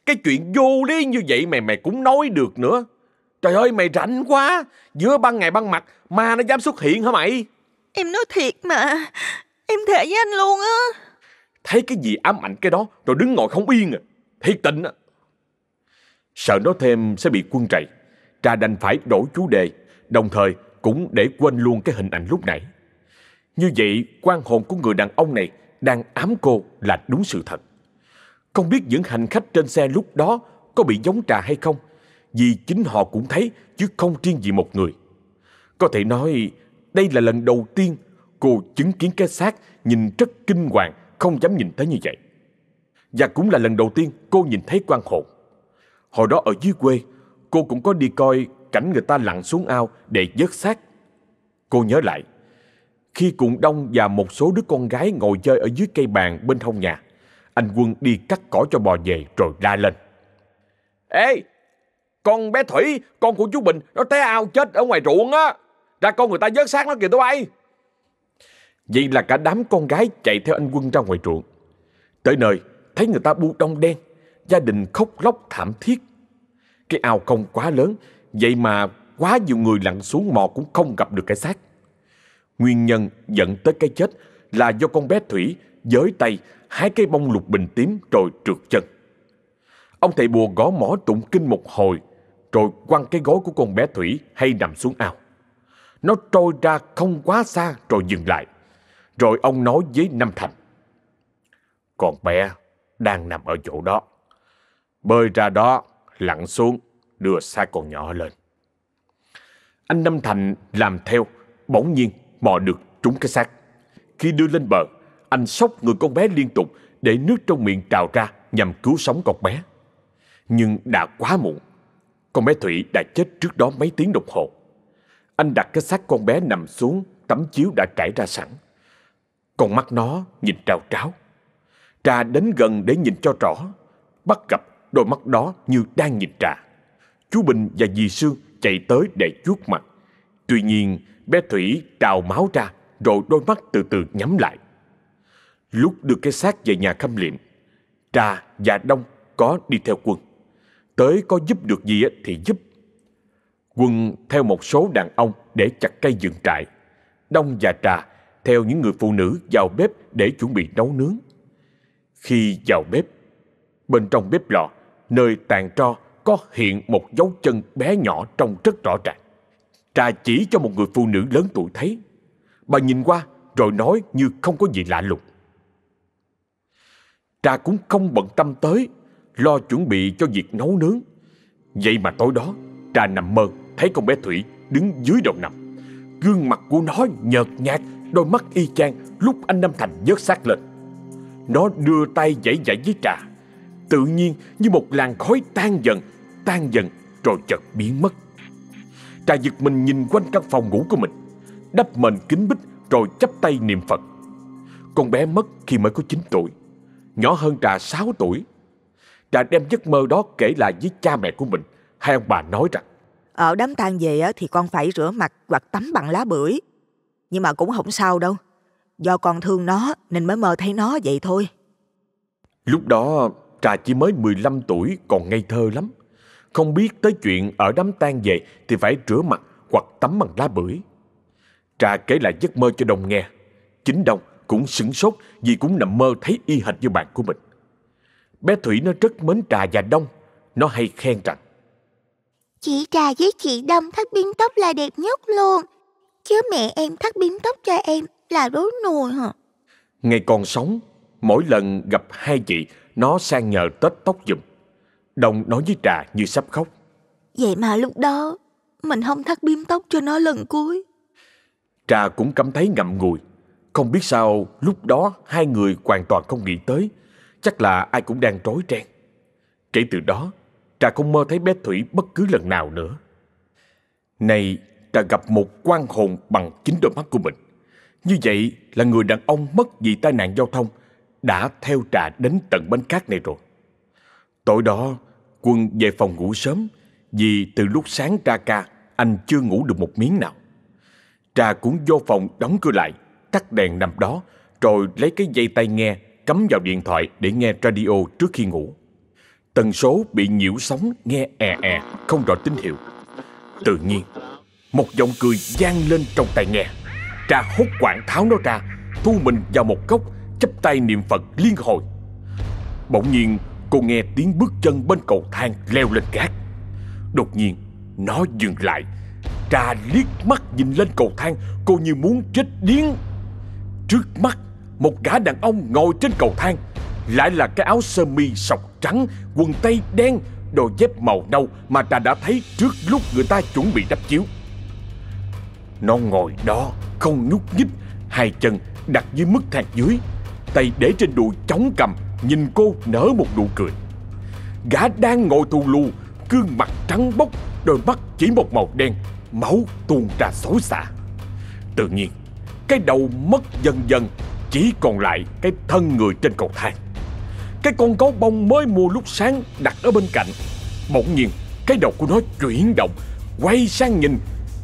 Cái chuyện vô lý như vậy mày mày cũng nói được nữa. Trời ơi mày rảnh quá, giữa ban ngày ban mặt ma nó dám xuất hiện hả mày? Em nói thiệt mà, em thề với anh luôn á. Thấy cái gì ám ảnh cái đó rồi đứng ngồi không yên à. Thiệt tình á. Sợ nói thêm sẽ bị quân trầy. Trà đành phải đổi chú đề, đồng thời cũng để quên luôn cái hình ảnh lúc nãy. Như vậy, quan hồn của người đàn ông này đang ám cô là đúng sự thật. Không biết những hành khách trên xe lúc đó có bị giống trà hay không, vì chính họ cũng thấy chứ không riêng gì một người. Có thể nói đây là lần đầu tiên cô chứng kiến cái xác nhìn rất kinh hoàng, không dám nhìn tới như vậy. Và cũng là lần đầu tiên cô nhìn thấy quan hồn. Hồi đó ở dưới quê, cô cũng có đi coi cảnh người ta lặn xuống ao để vớt xác. Cô nhớ lại, khi cuộn Đông và một số đứa con gái ngồi chơi ở dưới cây bàn bên hông nhà, anh Quân đi cắt cỏ cho bò về rồi la lên. Ê, con bé Thủy, con của chú Bình, nó té ao chết ở ngoài ruộng á. Ra con người ta vớt xác nó kìa tụi bay. Vậy là cả đám con gái chạy theo anh Quân ra ngoài ruộng. Tới nơi, thấy người ta bu đông đen, gia đình khóc lóc thảm thiết. Cái ao không quá lớn, vậy mà quá nhiều người lặn xuống mò cũng không gặp được cái xác. Nguyên nhân dẫn tới cái chết là do con bé Thủy giới tay hai cây bông lục bình tím rồi trượt chân. Ông thầy bùa gõ mỏ tụng kinh một hồi rồi quăng cái gối của con bé Thủy hay nằm xuống ao. Nó trôi ra không quá xa rồi dừng lại. Rồi ông nói với Nam Thành. Con bé đang nằm ở chỗ đó. Bơi ra đó, lặn xuống, đưa xác con nhỏ lên. Anh Nam Thành làm theo, bỗng nhiên mò được trúng cái xác. Khi đưa lên bờ, anh sốc người con bé liên tục để nước trong miệng trào ra nhằm cứu sống con bé. Nhưng đã quá muộn. Con bé Thủy đã chết trước đó mấy tiếng đồng hồ. Anh đặt cái xác con bé nằm xuống, tấm chiếu đã trải ra sẵn. Con mắt nó nhìn trao tráo. Trà đến gần để nhìn cho rõ. Bắt gặp đôi mắt đó như đang nhìn Trà. Chú Bình và dì Sương chạy tới để chuốt mặt. Tuy nhiên, bé Thủy trào máu ra rồi đôi mắt từ từ nhắm lại. Lúc đưa cái xác về nhà khâm liệm, Trà và Đông có đi theo quân. Tới có giúp được gì thì giúp. Quân theo một số đàn ông để chặt cây dựng trại. Đông và Trà theo những người phụ nữ vào bếp để chuẩn bị nấu nướng. Khi vào bếp, bên trong bếp lò, nơi tàn tro có hiện một dấu chân bé nhỏ trông rất rõ ràng. Trà chỉ cho một người phụ nữ lớn tuổi thấy. Bà nhìn qua rồi nói như không có gì lạ lùng. Trà cũng không bận tâm tới, lo chuẩn bị cho việc nấu nướng. Vậy mà tối đó, Trà nằm mơ thấy con bé Thủy đứng dưới đầu nằm. Gương mặt của nó nhợt nhạt, đôi mắt y chang lúc anh Nam Thành vớt xác lên. Nó đưa tay dãy dãy với Trà. Tự nhiên như một làn khói tan dần, tan dần rồi chợt biến mất. Trà giật mình nhìn quanh căn phòng ngủ của mình, đắp mền kính bích rồi chắp tay niệm Phật. Con bé mất khi mới có 9 tuổi, nhỏ hơn Trà 6 tuổi. Trà đem giấc mơ đó kể lại với cha mẹ của mình. Hai ông bà nói rằng Ở đám tang về thì con phải rửa mặt hoặc tắm bằng lá bưởi. Nhưng mà cũng không sao đâu. Do con thương nó nên mới mơ thấy nó vậy thôi. Lúc đó Trà chỉ mới 15 tuổi còn ngây thơ lắm. Không biết tới chuyện ở đám tang về thì phải rửa mặt hoặc tắm bằng lá bưởi. Trà kể lại giấc mơ cho Đông nghe. Chính Đông cũng sửng sốt vì cũng nằm mơ thấy y hệt như bạn của mình. Bé Thủy nó rất mến Trà và Đông. Nó hay khen rằng Chị Trà với chị Đông thắt biếm tóc là đẹp nhất luôn. Chứ mẹ em thắt biếm tóc cho em là đố nùi hả? Ngày còn sống, mỗi lần gặp hai chị, nó sang nhờ tết tóc giùm. Đông nói với Trà như sắp khóc. Vậy mà lúc đó mình không thắt biếm tóc cho nó lần cuối. Trà cũng cảm thấy ngậm ngùi. Không biết sao lúc đó hai người hoàn toàn không nghĩ tới. Chắc là ai cũng đang rối ren. Kể từ đó, Trà không mơ thấy bé Thủy bất cứ lần nào nữa. Này, Trà gặp một quan hồn bằng chính đôi mắt của mình. Như vậy là người đàn ông mất vì tai nạn giao thông đã theo Trà đến tận bến cát này rồi. Tối đó, Quân về phòng ngủ sớm vì từ lúc sáng ra ca anh chưa ngủ được một miếng nào. Trà cũng vô phòng đóng cửa lại, tắt đèn nằm đó, rồi lấy cái dây tai nghe cắm vào điện thoại để nghe radio trước khi ngủ. Tần số bị nhiễu sóng nghe è è, không rõ tín hiệu. Tự nhiên, một giọng cười vang lên trong tai nghe. Trà hốt quảng tháo nó ra, thu mình vào một góc, chắp tay niệm Phật liên hồi. Bỗng nhiên, cô nghe tiếng bước chân bên cầu thang leo lên gác. Đột nhiên, nó dừng lại. Trà liếc mắt nhìn lên cầu thang, cô như muốn chết điếng. Trước mắt, một gã đàn ông ngồi trên cầu thang, lại là cái áo sơ mi sọc trắng, quần tây đen, đôi dép màu nâu mà ta đã thấy trước lúc người ta chuẩn bị đắp chiếu. Nó ngồi đó, không nhúc nhích, hai chân đặt dưới mức thang dưới, tay để trên đùi chống cầm, nhìn cô nở một nụ cười. Gã đang ngồi thù lù, gương mặt trắng bóc, đôi mắt chỉ một màu đen, máu tuôn ra xối xả. Tự nhiên, cái đầu mất dần dần, chỉ còn lại cái thân người trên cầu thang. Cái con gấu bông mới mua lúc sáng đặt ở bên cạnh. Bỗng nhiên, cái đầu của nó chuyển động, quay sang nhìn,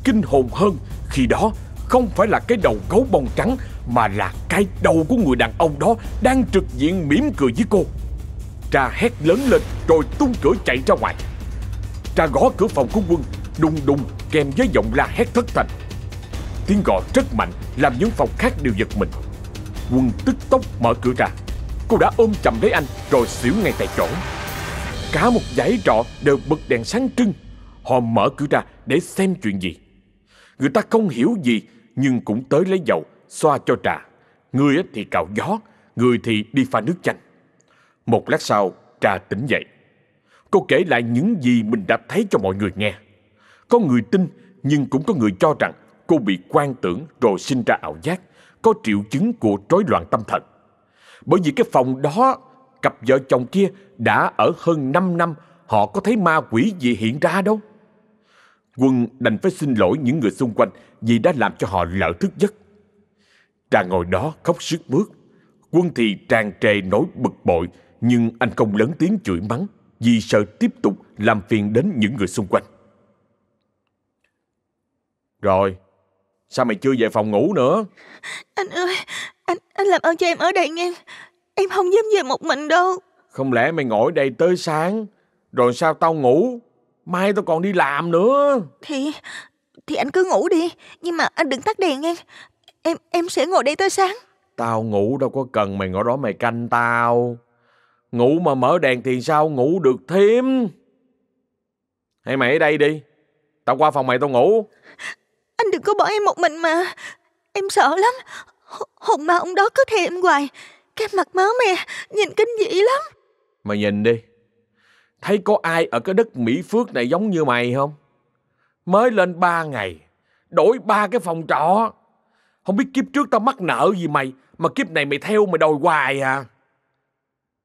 kinh hồn hơn khi đó không phải là cái đầu gấu bông trắng mà là cái đầu của người đàn ông đó đang trực diện mỉm cười với cô. Trà hét lớn lên rồi tung cửa chạy ra ngoài. Trà gõ cửa phòng của quân, đùng đùng kèm với giọng la hét thất thành. Tiếng gõ rất mạnh làm những phòng khác đều giật mình. Quân tức tốc mở cửa ra. Cô đã ôm chầm lấy anh rồi xỉu ngay tại chỗ. Cả một dãy trọ đều bật đèn sáng trưng. Họ mở cửa ra để xem chuyện gì. Người ta không hiểu gì nhưng cũng tới lấy dầu xoa cho trà. Người thì cạo gió, người thì đi pha nước chanh. Một lát sau, trà tỉnh dậy. Cô kể lại những gì mình đã thấy cho mọi người nghe. Có người tin nhưng cũng có người cho rằng cô bị quan tưởng rồi sinh ra ảo giác, có triệu chứng của rối loạn tâm thần. Bởi vì cái phòng đó, cặp vợ chồng kia đã ở hơn 5 năm, họ có thấy ma quỷ gì hiện ra đâu. Quân đành phải xin lỗi những người xung quanh vì đã làm cho họ lỡ thức giấc. Trà ngồi đó khóc sức mướt. Quân thì tràn trề nỗi bực bội, nhưng anh không lớn tiếng chửi mắng vì sợ tiếp tục làm phiền đến những người xung quanh. Rồi, sao mày chưa về phòng ngủ nữa? Anh ơi, anh anh làm ơn cho em ở đây nghe. Em không dám về một mình đâu. Không lẽ mày ngồi đây tới sáng, rồi sao tao ngủ? Mai tao còn đi làm nữa. Thì thì anh cứ ngủ đi, nhưng mà anh đừng tắt đèn nghe. Em em sẽ ngồi đây tới sáng. Tao ngủ đâu có cần mày ngồi đó mày canh tao. Ngủ mà mở đèn thì sao ngủ được thêm. Hay mày ở đây đi. Tao qua phòng mày tao ngủ. Đừng có bỏ em một mình mà. Em sợ lắm. Hồn ma ông đó cứ theo em hoài. Cái mặt máu mè, nhìn kinh dị lắm. Mày nhìn đi. Thấy có ai ở cái đất Mỹ Phước này giống như mày không? Mới lên ba ngày, đổi ba cái phòng trọ. Không biết kiếp trước tao mắc nợ gì mày, mà kiếp này mày theo mày đòi hoài à.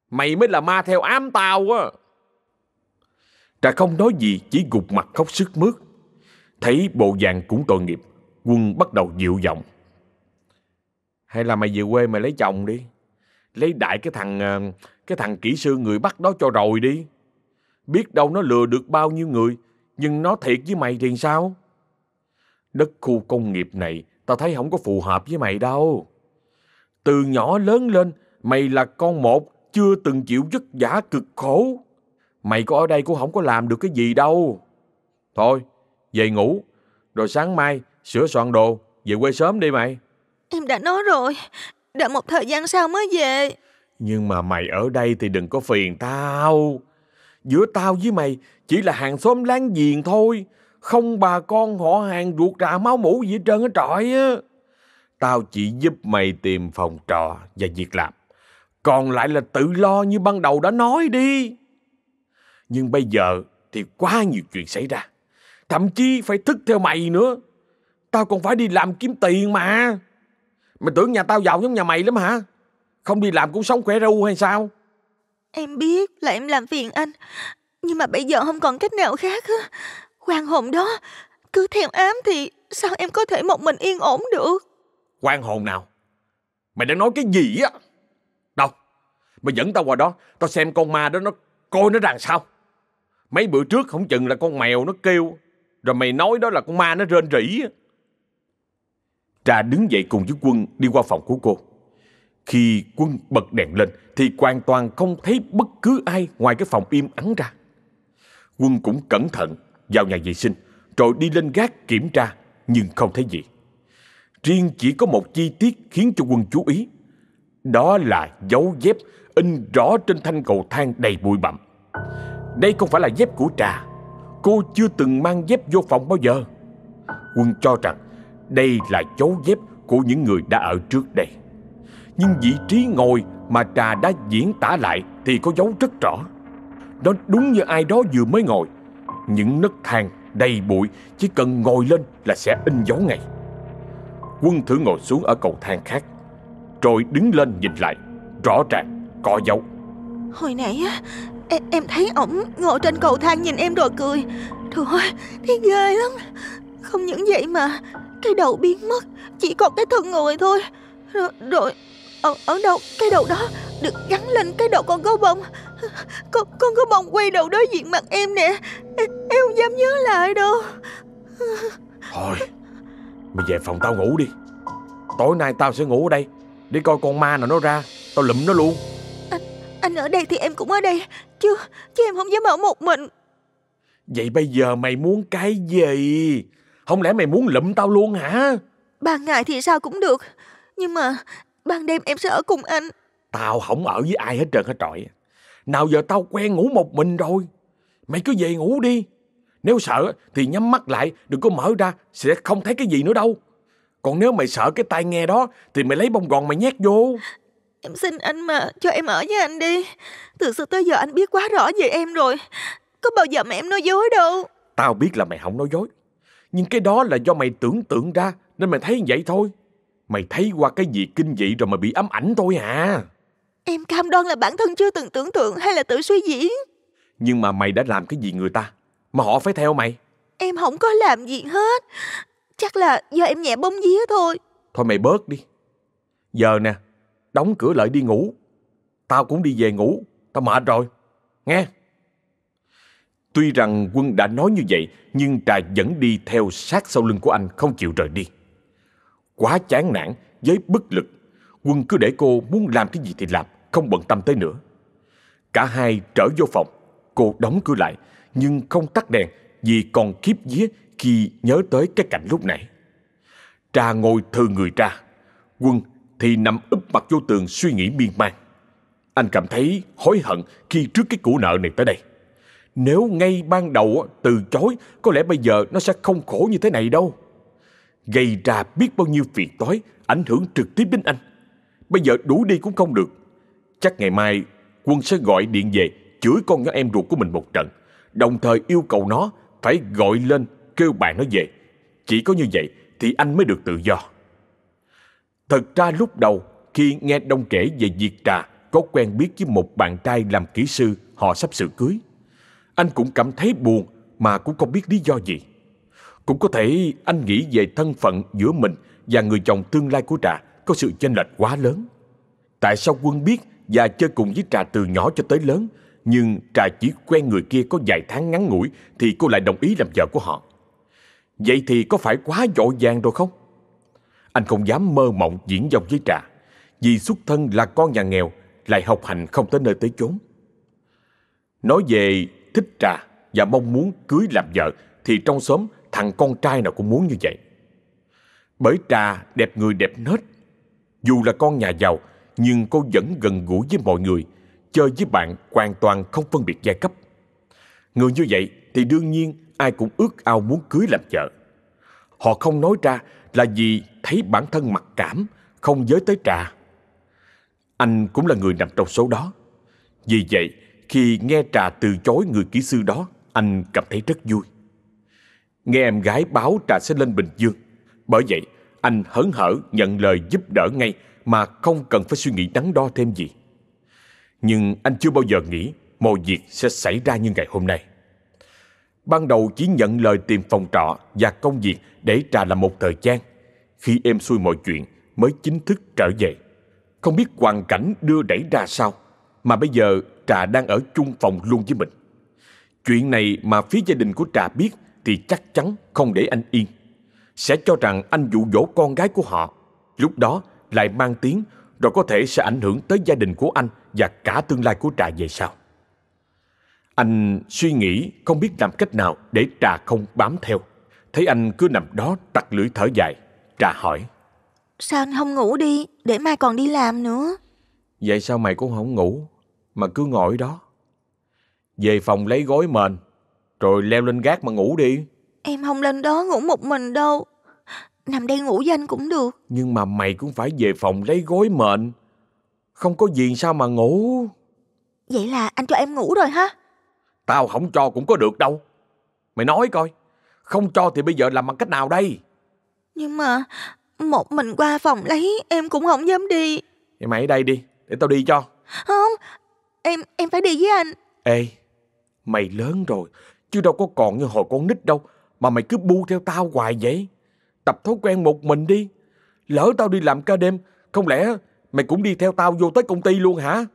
Mày mới là ma theo ám tao á. Trà không nói gì, chỉ gục mặt khóc sức mướt. Thấy bộ dạng cũng tội nghiệp, quân bắt đầu dịu giọng. Hay là mày về quê mày lấy chồng đi. Lấy đại cái thằng ờ, cái thằng kỹ sư người Bắc đó cho rồi đi. Biết đâu nó lừa được bao nhiêu người, nhưng nó thiệt với mày thì sao? Đất khu công nghiệp này tao thấy không có phù hợp với mày đâu. Từ nhỏ lớn lên, mày là con một, chưa từng chịu vất vả cực khổ. Mày có ở đây cũng không có làm được cái gì đâu. Thôi, về ngủ, rồi sáng mai sửa soạn đồ, về quê sớm đi mày. Em đã nói rồi, đợi một thời gian sau mới về. Nhưng mà mày ở đây thì đừng có phiền tao. Giữa tao với mày chỉ là hàng xóm láng giềng thôi. Không bà con họ hàng ruột rà máu mủ gì hết trơn á trọi á. Tao chỉ giúp mày tìm phòng trọ và việc làm. Còn lại là tự lo như ban đầu đã nói đi. Nhưng bây giờ thì quá nhiều chuyện xảy ra. Thậm chí phải thức theo mày nữa. Tao còn phải đi làm kiếm tiền mà. Mày tưởng nhà tao giàu giống nhà mày lắm hả? Không đi làm cũng sống khỏe ru hay sao? Em biết là em làm phiền anh. Nhưng mà bây giờ không còn cách nào khác á. Hoàng hồn đó cứ theo ám thì sao em có thể một mình yên ổn được? Quan hồn nào? Mày đang nói cái gì á? Đâu? Mày dẫn tao qua đó, tao xem con ma đó nó coi nó rằng sao? Mấy bữa trước không chừng là con mèo nó kêu, rồi mày nói đó là con ma nó rên rỉ. Trà đứng dậy cùng với quân đi qua phòng của cô. Khi quân bật đèn lên thì hoàn toàn không thấy bất cứ ai ngoài cái phòng im ắng ra. Quân cũng cẩn thận vào nhà vệ sinh, rồi đi lên gác kiểm tra, nhưng không thấy gì. Riêng chỉ có một chi tiết khiến cho quân chú ý. Đó là dấu dép in rõ trên thanh cầu thang đầy bụi bặm. Đây không phải là dép của Trà. Cô chưa từng mang dép vô phòng bao giờ. Quân cho rằng đây là dấu dép của những người đã ở trước đây. Nhưng vị trí ngồi mà Trà đã diễn tả lại thì có dấu rất rõ. Nó đúng như ai đó vừa mới ngồi. Những nấc thang đầy bụi chỉ cần ngồi lên là sẽ in dấu ngay. Quân thử ngồi xuống ở cầu thang khác, Rồi đứng lên nhìn lại, Rõ ràng có dấu Hồi nãy á em, em thấy ổng ngồi trên cầu thang nhìn em rồi cười. Thôi thì ghê lắm. Không những vậy mà Cái đầu biến mất Chỉ còn cái thân người thôi. Rồi, rồi ở, ở đâu cái đầu đó Được gắn lên cái đầu con gấu bông. Con, con gấu bông quay đầu đối diện mặt em nè. Em, em không dám nhớ lại đâu. Thôi Mày về phòng tao ngủ đi. Tối nay tao sẽ ngủ ở đây Để coi con ma nào nó ra Tao lụm nó luôn. Anh, anh ở đây thì em cũng ở đây Chứ, chứ em không dám ở một mình. Vậy bây giờ mày muốn cái gì? Không lẽ mày muốn lụm tao luôn hả? Ban ngày thì sao cũng được. Nhưng mà ban đêm em sẽ ở cùng anh. Tao không ở với ai hết trơn hết trọi? Nào giờ tao quen ngủ một mình rồi. Mày cứ về ngủ đi. Nếu sợ thì nhắm mắt lại, đừng có mở ra, sẽ không thấy cái gì nữa đâu. Còn nếu mày sợ cái tai nghe đó, thì mày lấy bông gòn mày nhét vô. Em xin anh mà, cho em ở với anh đi. Từ xưa tới giờ anh biết quá rõ về em rồi. Có bao giờ mà em nói dối đâu. Tao biết là mày không nói dối. Nhưng cái đó là do mày tưởng tượng ra, nên mày thấy vậy thôi. Mày thấy qua cái gì kinh dị rồi mà bị ám ảnh thôi à. Em cam đoan là bản thân chưa từng tưởng tượng hay là tự suy diễn. Nhưng mà mày đã làm cái gì người ta? Mà họ phải theo mày Em không có làm gì hết Chắc là do em nhẹ bông vía thôi Thôi mày bớt đi Giờ nè, đóng cửa lại đi ngủ. Tao cũng đi về ngủ, tao mệt rồi. Nghe. Tuy rằng quân đã nói như vậy, nhưng Trà vẫn đi theo sát sau lưng của anh không chịu rời đi. Quá chán nản, với bất lực, quân cứ để cô muốn làm cái gì thì làm, không bận tâm tới nữa. Cả hai trở vô phòng, cô đóng cửa lại, nhưng không tắt đèn vì còn khiếp vía khi nhớ tới cái cảnh lúc nãy. Trà ngồi thừ người ra, quân thì nằm úp mặt vô tường suy nghĩ miên man. Anh cảm thấy hối hận khi trước cái củ nợ này tới đây. Nếu ngay ban đầu từ chối, có lẽ bây giờ nó sẽ không khổ như thế này đâu. Gây ra biết bao nhiêu phiền toái, ảnh hưởng trực tiếp đến anh. Bây giờ đủ đi cũng không được. Chắc ngày mai Quân sẽ gọi điện về chửi con nhỏ em ruột của mình một trận, đồng thời yêu cầu nó phải gọi lên kêu bạn nó về. Chỉ có như vậy thì anh mới được tự do. Thật ra lúc đầu khi nghe Đông kể về việc Trà có quen biết với một bạn trai làm kỹ sư họ sắp sửa cưới. Anh cũng cảm thấy buồn mà cũng không biết lý do gì. Cũng có thể anh nghĩ về thân phận giữa mình và người chồng tương lai của Trà có sự chênh lệch quá lớn. Tại sao Quân biết và chơi cùng với Trà từ nhỏ cho tới lớn, nhưng Trà chỉ quen người kia có vài tháng ngắn ngủi thì cô lại đồng ý làm vợ của họ. Vậy thì có phải quá dội vàng rồi không? Anh không dám mơ mộng diễn dòng với Trà, vì xuất thân là con nhà nghèo, lại học hành không tới nơi tới chốn. Nói về thích Trà và mong muốn cưới làm vợ thì trong xóm thằng con trai nào cũng muốn như vậy. Bởi Trà đẹp người đẹp nết, dù là con nhà giàu nhưng cô vẫn gần gũi với mọi người, chơi với bạn hoàn toàn không phân biệt giai cấp. Người như vậy thì đương nhiên ai cũng ước ao muốn cưới làm vợ. Họ không nói ra là vì thấy bản thân mặc cảm, không giới tới trà. Anh cũng là người nằm trong số đó. Vì vậy, khi nghe trà từ chối người kỹ sư đó, anh cảm thấy rất vui. Nghe em gái báo trà sẽ lên Bình Dương. Bởi vậy, anh hớn hở nhận lời giúp đỡ ngay mà không cần phải suy nghĩ đắn đo thêm gì. Nhưng anh chưa bao giờ nghĩ mọi việc sẽ xảy ra như ngày hôm nay. Ban đầu chỉ nhận lời tìm phòng trọ và công việc để trà làm một thời gian. Khi em xuôi mọi chuyện mới chính thức trở về. Không biết hoàn cảnh đưa đẩy ra sao, mà bây giờ Trà đang ở chung phòng luôn với mình. Chuyện này mà phía gia đình của Trà biết thì chắc chắn không để anh yên. Sẽ cho rằng anh dụ dỗ con gái của họ. Lúc đó lại mang tiếng rồi có thể sẽ ảnh hưởng tới gia đình của anh và cả tương lai của Trà về sau. Anh suy nghĩ không biết làm cách nào để Trà không bám theo. Thấy anh cứ nằm đó tặc lưỡi thở dài. Trà hỏi. Sao anh không ngủ đi, để mai còn đi làm nữa. Vậy sao mày cũng không ngủ, mà cứ ngồi đó? Về phòng lấy gối mền, rồi leo lên gác mà ngủ đi. Em không lên đó ngủ một mình đâu. Nằm đây ngủ với anh cũng được. Nhưng mà mày cũng phải về phòng lấy gối mền. Không có gì sao mà ngủ. Vậy là anh cho em ngủ rồi ha? Tao không cho cũng có được đâu. Mày nói coi. Không cho thì bây giờ làm bằng cách nào đây? Nhưng mà một mình qua phòng lấy em cũng không dám đi. Mày ở đây đi, để tao đi cho. Không, em em phải đi với anh. Ê, mày lớn rồi, chứ đâu có còn như hồi con nít đâu, mà mày cứ bu theo tao hoài vậy. Tập thói quen một mình đi. Lỡ tao đi làm ca đêm, không lẽ mày cũng đi theo tao vô tới công ty luôn hả?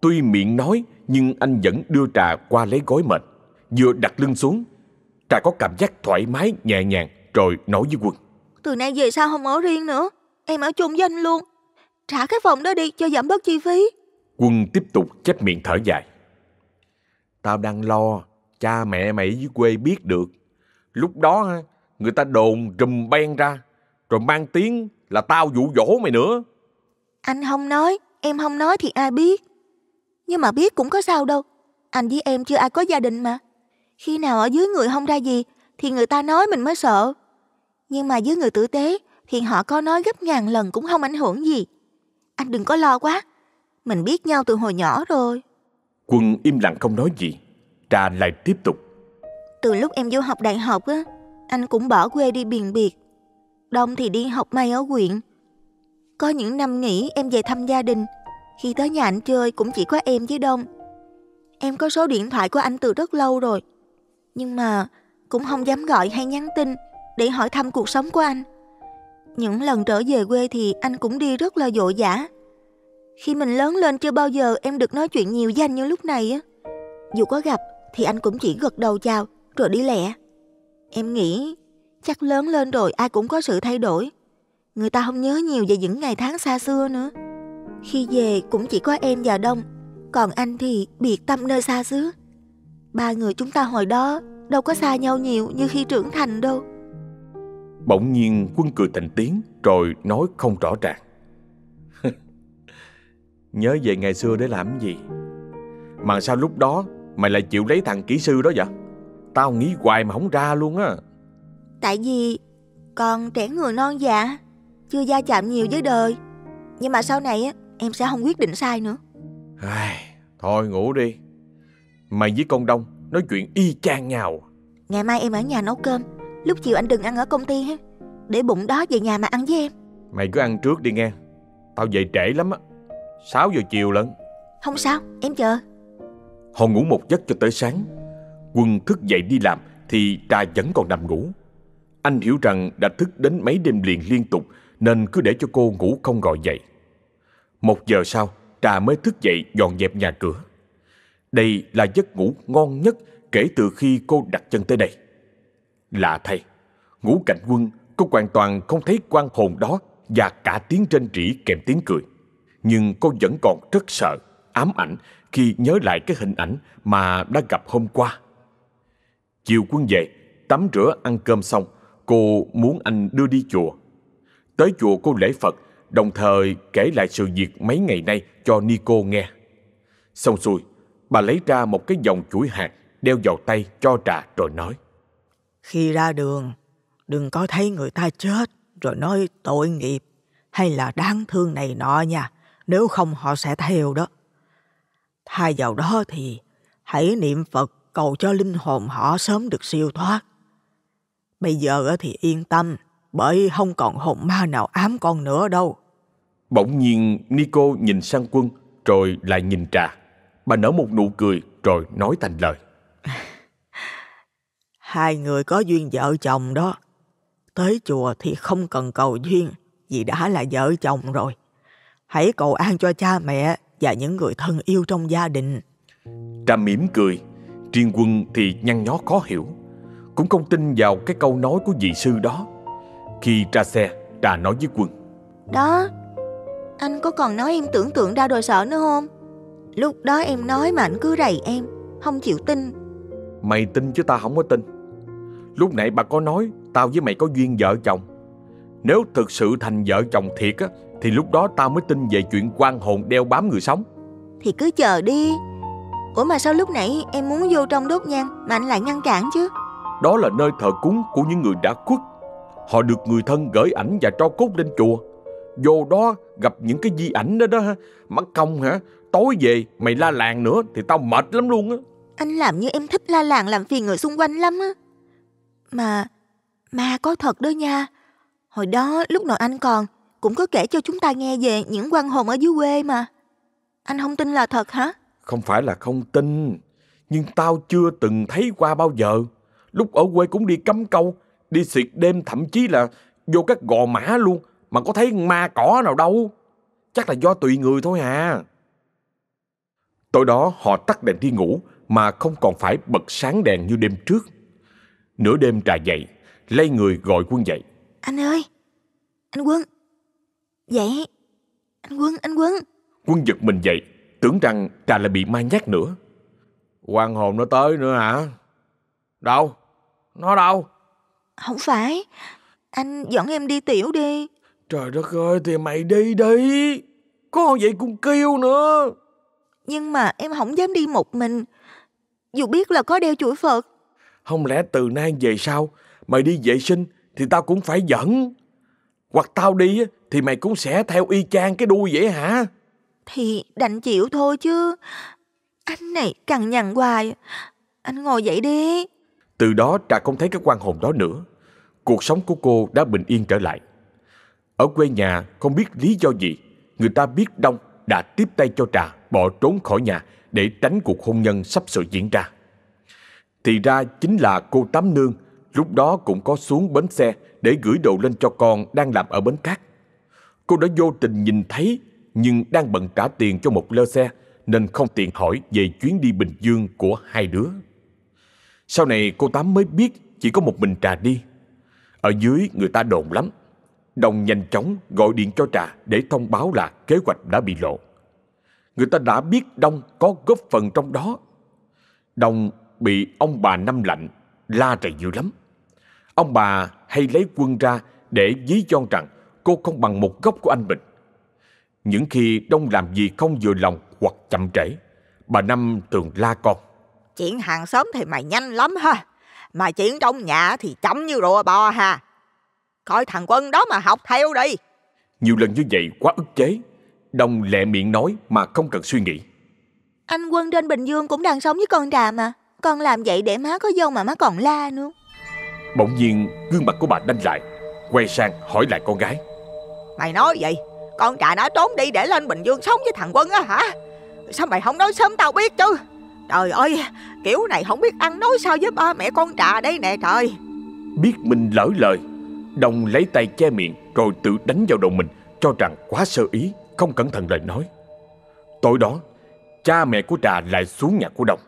Tuy miệng nói, nhưng anh vẫn đưa trà qua lấy gói mệt. Vừa đặt lưng xuống, trà có cảm giác thoải mái, nhẹ nhàng, rồi nói với Quân. Từ nay về sau không ở riêng nữa, em ở chung với anh luôn. Trả cái phòng đó đi cho giảm bớt chi phí. Quân tiếp tục chép miệng thở dài. Tao đang lo, cha mẹ mày dưới quê biết được. Lúc đó người ta đồn trùm ben ra, rồi mang tiếng là tao dụ dỗ mày nữa. Anh không nói, em không nói thì ai biết. Nhưng mà biết cũng có sao đâu. Anh với em chưa ai có gia đình mà. Khi nào ở dưới người không ra gì thì người ta nói mình mới sợ. Nhưng mà với người tử tế thì họ có nói gấp ngàn lần cũng không ảnh hưởng gì. Anh đừng có lo quá. Mình biết nhau từ hồi nhỏ rồi. Quân im lặng không nói gì. Trà lại tiếp tục. Từ lúc em vô học đại học á, anh cũng bỏ quê đi biển biệt. Đông thì đi học may ở huyện. Có những năm nghỉ em về thăm gia đình. Khi tới nhà anh chơi cũng chỉ có em với Đông. Em có số điện thoại của anh từ rất lâu rồi. Nhưng mà cũng không dám gọi hay nhắn tin để hỏi thăm cuộc sống của anh. Những lần trở về quê thì anh cũng đi rất là vội vã. Khi mình lớn lên chưa bao giờ em được nói chuyện nhiều với anh như lúc này á. Dù có gặp thì anh cũng chỉ gật đầu chào rồi đi lẹ. Em nghĩ chắc lớn lên rồi ai cũng có sự thay đổi. Người ta không nhớ nhiều về những ngày tháng xa xưa nữa. Khi về cũng chỉ có em và Đông, còn anh thì biệt tâm nơi xa xứ. Ba người chúng ta hồi đó đâu có xa nhau nhiều như khi trưởng thành đâu. Bỗng nhiên quân cười thành tiếng rồi nói không rõ ràng. Nhớ về ngày xưa để làm gì? Mà sao lúc đó mày lại chịu lấy thằng kỹ sư đó vậy? Tao nghĩ hoài mà không ra luôn á. Tại vì còn trẻ người non dạ, chưa gia chạm nhiều với đời. Nhưng mà sau này á, em sẽ không quyết định sai nữa. Ai, thôi ngủ đi. Mày với con Đông nói chuyện y chang nhau. Ngày mai em ở nhà nấu cơm, lúc chiều anh đừng ăn ở công ty ha. Để bụng đó về nhà mà ăn với em. Mày cứ ăn trước đi nghe. Tao về trễ lắm á. 6 giờ chiều lận. Không sao, em chờ. Họ ngủ một giấc cho tới sáng. Quân thức dậy đi làm thì Trà vẫn còn nằm ngủ. Anh hiểu rằng đã thức đến mấy đêm liền liên tục nên cứ để cho cô ngủ không gọi dậy. Một giờ sau, Trà mới thức dậy dọn dẹp nhà cửa. Đây là giấc ngủ ngon nhất kể từ khi cô đặt chân tới đây. Lạ thay, Ngũ Cảnh quân, có hoàn toàn không thấy quan hồn đó và cả tiếng trên rỉ kèm tiếng cười. Nhưng cô vẫn còn rất sợ, ám ảnh khi nhớ lại cái hình ảnh mà đã gặp hôm qua. Chiều quân về, tắm rửa ăn cơm xong, cô muốn anh đưa đi chùa. Tới chùa cô lễ Phật, đồng thời kể lại sự việc mấy ngày nay cho Nico nghe. Xong xuôi, bà lấy ra một cái vòng chuỗi hạt đeo vào tay cho trà rồi nói. Khi ra đường, đừng có thấy người ta chết rồi nói tội nghiệp hay là đáng thương này nọ nha, nếu không họ sẽ theo đó. Thay vào đó thì hãy niệm Phật cầu cho linh hồn họ sớm được siêu thoát. Bây giờ thì yên tâm, bởi không còn hồn ma nào ám con nữa đâu. Bỗng nhiên Nico nhìn sang quân rồi lại nhìn trà. Bà nở một nụ cười rồi nói thành lời. Hai người có duyên vợ chồng đó. Tới chùa thì không cần cầu duyên vì đã là vợ chồng rồi. Hãy cầu an cho cha mẹ và những người thân yêu trong gia đình. Trà mỉm cười, riêng quân thì nhăn nhó khó hiểu. Cũng không tin vào cái câu nói của vị sư đó. Khi ra xe, Trà nói với quân. Đó, anh có còn nói em tưởng tượng ra rồi sợ nữa không? Lúc đó em nói mà anh cứ rầy em, không chịu tin. Mày tin chứ tao không có tin. Lúc nãy bà có nói tao với mày có duyên vợ chồng. Nếu thực sự thành vợ chồng thiệt á, thì lúc đó tao mới tin về chuyện quan hồn đeo bám người sống. Thì cứ chờ đi. Ủa mà sao lúc nãy em muốn vô trong đốt nhang mà anh lại ngăn cản chứ? Đó là nơi thờ cúng của những người đã khuất. Họ được người thân gửi ảnh và tro cốt lên chùa. Vô đó gặp những cái di ảnh đó đó. Mắc công hả? Tối về mày la làng nữa thì tao mệt lắm luôn á. Anh làm như em thích la làng làm phiền người xung quanh lắm á. Mà, ma có thật đó nha. Hồi đó lúc nào anh còn cũng có kể cho chúng ta nghe về những quan hồn ở dưới quê mà. Anh không tin là thật hả? Không phải là không tin, nhưng tao chưa từng thấy qua bao giờ. Lúc ở quê cũng đi cắm câu, đi xịt đêm thậm chí là vô các gò mã luôn, mà có thấy ma cỏ nào đâu. Chắc là do tùy người thôi à. Tối đó họ tắt đèn đi ngủ mà không còn phải bật sáng đèn như đêm trước. Nửa đêm trà dậy, lay người gọi quân dậy. Anh ơi, anh Quân, dậy, anh Quân, anh Quân. Quân giật mình dậy, tưởng rằng trà lại bị ma nhát nữa. quan hồn nó tới nữa hả? Đâu? Nó đâu? Không phải, anh dẫn em đi tiểu đi. Trời đất ơi, thì mày đi đi. Có vậy cũng kêu nữa. Nhưng mà em không dám đi một mình. Dù biết là có đeo chuỗi Phật. Không lẽ từ nay về sau, mày đi vệ sinh thì tao cũng phải dẫn. Hoặc tao đi thì mày cũng sẽ theo y chang cái đuôi vậy hả? Thì đành chịu thôi chứ. Anh này cằn nhằn hoài. Anh ngồi dậy đi. Từ đó Trà không thấy cái quan hồn đó nữa. Cuộc sống của cô đã bình yên trở lại. Ở quê nhà không biết lý do gì, người ta biết Đông đã tiếp tay cho Trà bỏ trốn khỏi nhà để tránh cuộc hôn nhân sắp sửa diễn ra. Thì ra chính là cô Tám Nương lúc đó cũng có xuống bến xe để gửi đồ lên cho con đang làm ở bến cát. Cô đã vô tình nhìn thấy, nhưng đang bận trả tiền cho một lơ xe, nên không tiện hỏi về chuyến đi Bình Dương của hai đứa. Sau này cô Tám mới biết chỉ có một mình Trà đi. Ở dưới người ta đồn lắm. Đồng nhanh chóng gọi điện cho Trà để thông báo là kế hoạch đã bị lộ. Người ta đã biết Đông có góp phần trong đó. Đông bị ông bà Năm Lạnh la trời dữ lắm. Ông bà hay lấy quân ra để dí cho rằng cô không bằng một gốc của anh mình. Những khi Đông làm gì không vừa lòng hoặc chậm trễ, bà Năm thường la con. Chuyện hàng xóm thì mày nhanh lắm ha. Mà chuyện trong nhà thì chậm như rùa bò ha. Coi thằng quân đó mà học theo đi. Nhiều lần như vậy quá ức chế. Đông lẹ miệng nói mà không cần suy nghĩ. Anh Quân trên Bình Dương cũng đang sống với con Trà mà. Con làm vậy để má có dâu mà má còn la nữa. Bỗng nhiên gương mặt của bà đanh lại, quay sang hỏi lại con gái. Mày nói gì? Con trà đã trốn đi để lên Bình Dương sống với thằng Quân á hả? Sao mày không nói sớm tao biết chứ? Trời ơi, kiểu này không biết ăn nói sao với ba mẹ con trà đây nè trời. Biết mình lỡ lời, Đông lấy tay che miệng rồi tự đánh vào đầu mình cho rằng quá sơ ý, không cẩn thận lời nói. Tối đó, cha mẹ của Trà lại xuống nhà của Đông.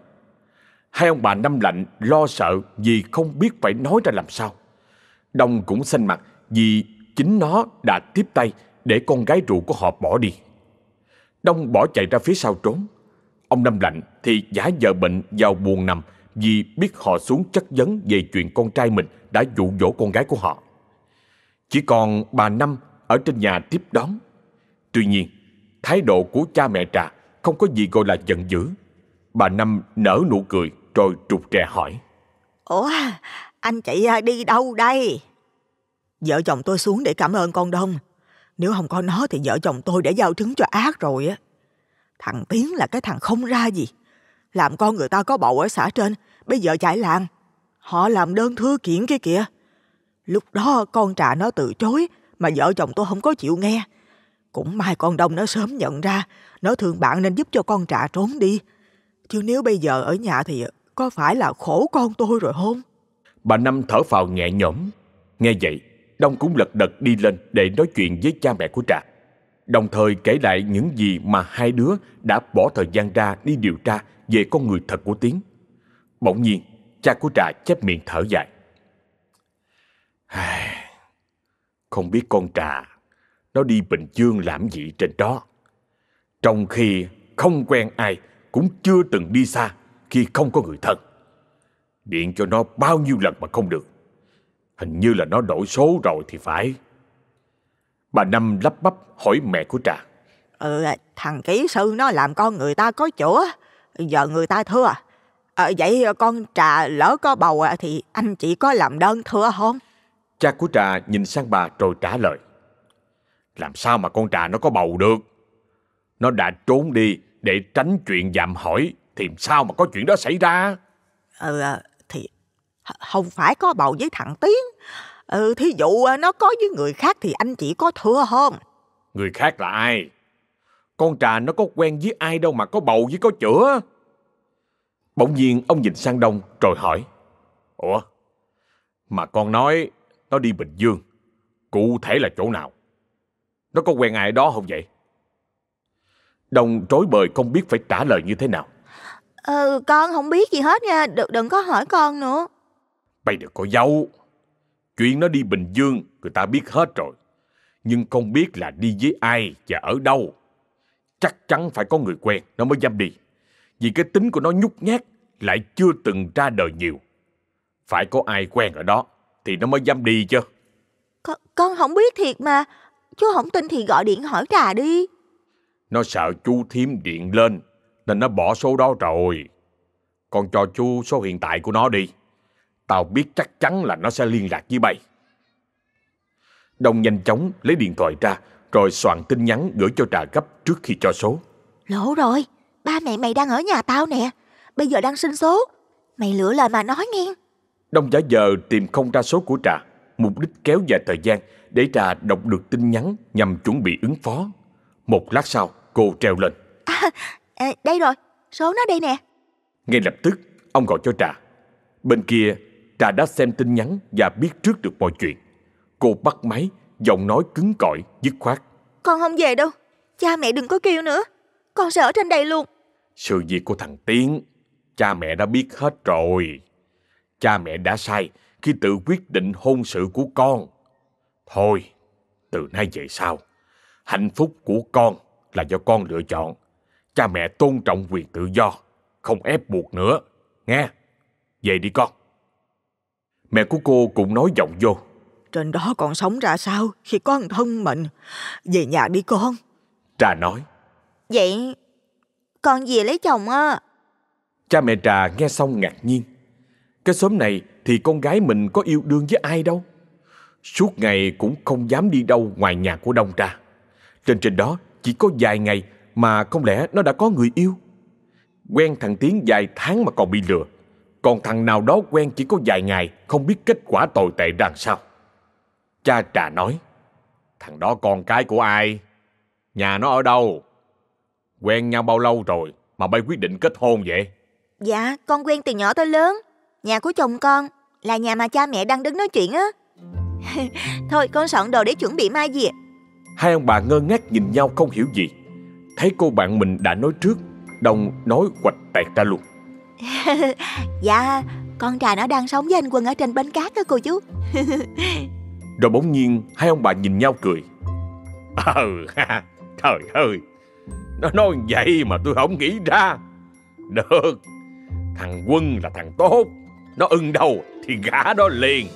Hai ông bà năm lạnh lo sợ vì không biết phải nói ra làm sao. Đông cũng xanh mặt vì chính nó đã tiếp tay để con gái ruột của họ bỏ đi. Đông bỏ chạy ra phía sau trốn. Ông Năm Lạnh thì giả vờ bệnh vào buồn nằm vì biết họ xuống chất vấn về chuyện con trai mình đã dụ dỗ con gái của họ. Chỉ còn bà Năm ở trên nhà tiếp đón. Tuy nhiên, thái độ của cha mẹ Trà không có gì gọi là giận dữ. Bà Năm nở nụ cười rồi trục trè hỏi. Ủa, anh chị à, đi đâu đây? Vợ chồng tôi xuống để cảm ơn con Đông. Nếu không có nó thì vợ chồng tôi đã giao trứng cho ác rồi á. Thằng Tiến là cái thằng không ra gì. Làm con người ta có bầu ở xã trên, bây giờ chạy làng. Họ làm đơn thư kiện kia kìa. Lúc đó con trà nó từ chối, mà vợ chồng tôi không có chịu nghe. Cũng may con Đông nó sớm nhận ra, nó thương bạn nên giúp cho con trà trốn đi. Chứ nếu bây giờ ở nhà thì có phải là khổ con tôi rồi không? Bà Năm thở phào nhẹ nhõm. Nghe vậy, Đông cũng lật đật đi lên để nói chuyện với cha mẹ của Trà. Đồng thời kể lại những gì mà hai đứa đã bỏ thời gian ra đi điều tra về con người thật của Tiến. Bỗng nhiên, cha của Trà chép miệng thở dài. Không biết con Trà, nó đi Bình Dương làm gì trên đó. Trong khi không quen ai, cũng chưa từng đi xa khi không có người thân. Điện cho nó bao nhiêu lần mà không được. Hình như là nó đổi số rồi thì phải. Bà Năm lắp bắp hỏi mẹ của Trà. Ừ, thằng kỹ sư nó làm con người ta có chữa. Giờ người ta thưa. À, vậy con Trà lỡ có bầu thì anh chị có làm đơn thưa không? Cha của Trà nhìn sang bà rồi trả lời. Làm sao mà con Trà nó có bầu được? Nó đã trốn đi để tránh chuyện dạm hỏi thì sao mà có chuyện đó xảy ra? Ừ, thì không phải có bầu với thằng Tiến. Ừ, thí dụ nó có với người khác thì anh chị có thưa không? Người khác là ai? Con trà nó có quen với ai đâu mà có bầu với có chữa. Bỗng nhiên ông nhìn sang đông rồi hỏi. Ủa? Mà con nói nó đi Bình Dương. Cụ thể là chỗ nào? Nó có quen ai đó không vậy? Đông rối bời không biết phải trả lời như thế nào. Ừ, con không biết gì hết nha, đừng, đừng có hỏi con nữa. Bây đừng có giấu. Chuyện nó đi Bình Dương người ta biết hết rồi. Nhưng không biết là đi với ai và ở đâu. Chắc chắn phải có người quen nó mới dám đi. Vì cái tính của nó nhút nhát lại chưa từng ra đời nhiều. Phải có ai quen ở đó thì nó mới dám đi chứ. Con, con không biết thiệt mà. Chú không tin thì gọi điện hỏi trà đi. Nó sợ chú thiếm điện lên nên nó bỏ số đó rồi. Con cho chú số hiện tại của nó đi. Tao biết chắc chắn là nó sẽ liên lạc với bay. Đông nhanh chóng lấy điện thoại ra rồi soạn tin nhắn gửi cho Trà gấp trước khi cho số. Lỗ rồi, ba mẹ mày đang ở nhà tao nè. Bây giờ đang xin số. Mày lựa lời mà nói nghe. Đông giả giờ tìm không ra số của Trà, mục đích kéo dài thời gian để Trà đọc được tin nhắn nhằm chuẩn bị ứng phó. Một lát sau, cô treo lên. À, à, đây rồi, số nó đây nè. Ngay lập tức, ông gọi cho Trà. Bên kia, Trà đã xem tin nhắn và biết trước được mọi chuyện. Cô bắt máy, giọng nói cứng cỏi, dứt khoát. Con không về đâu. Cha mẹ đừng có kêu nữa. Con sẽ ở trên đây luôn. Sự việc của thằng Tiến, cha mẹ đã biết hết rồi. Cha mẹ đã sai khi tự quyết định hôn sự của con. Thôi, từ nay về sau, hạnh phúc của con là do con lựa chọn. Cha mẹ tôn trọng quyền tự do, không ép buộc nữa. Nghe, về đi con. Mẹ của cô cũng nói giọng vô. Trên đó còn sống ra sao khi có thân mình. Về nhà đi con. Trà nói. Vậy con về lấy chồng á. Cha mẹ Trà nghe xong ngạc nhiên. Cái xóm này thì con gái mình có yêu đương với ai đâu. Suốt ngày cũng không dám đi đâu ngoài nhà của Đông Trà. Trên trên đó chỉ có vài ngày mà không lẽ nó đã có người yêu. Quen thằng Tiến vài tháng mà còn bị lừa. Còn thằng nào đó quen chỉ có vài ngày không biết kết quả tồi tệ ra sao. Cha Trà nói, thằng đó con cái của ai? Nhà nó ở đâu? Quen nhau bao lâu rồi mà bay quyết định kết hôn vậy? Dạ, con quen từ nhỏ tới lớn. Nhà của chồng con là nhà mà cha mẹ đang đứng nói chuyện á. Thôi con soạn đồ để chuẩn bị mai về. Hai ông bà ngơ ngác nhìn nhau không hiểu gì. Thấy cô bạn mình đã nói trước, Đông nói quạch tẹt ra luôn. dạ, con trà nó đang sống với anh Quân ở trên bến cát đó cô chú. Rồi bỗng nhiên hai ông bà nhìn nhau cười. Ờ, trời ơi, nó nói vậy mà tôi không nghĩ ra. Được, thằng Quân là thằng tốt, nó ưng đâu thì gả đó liền.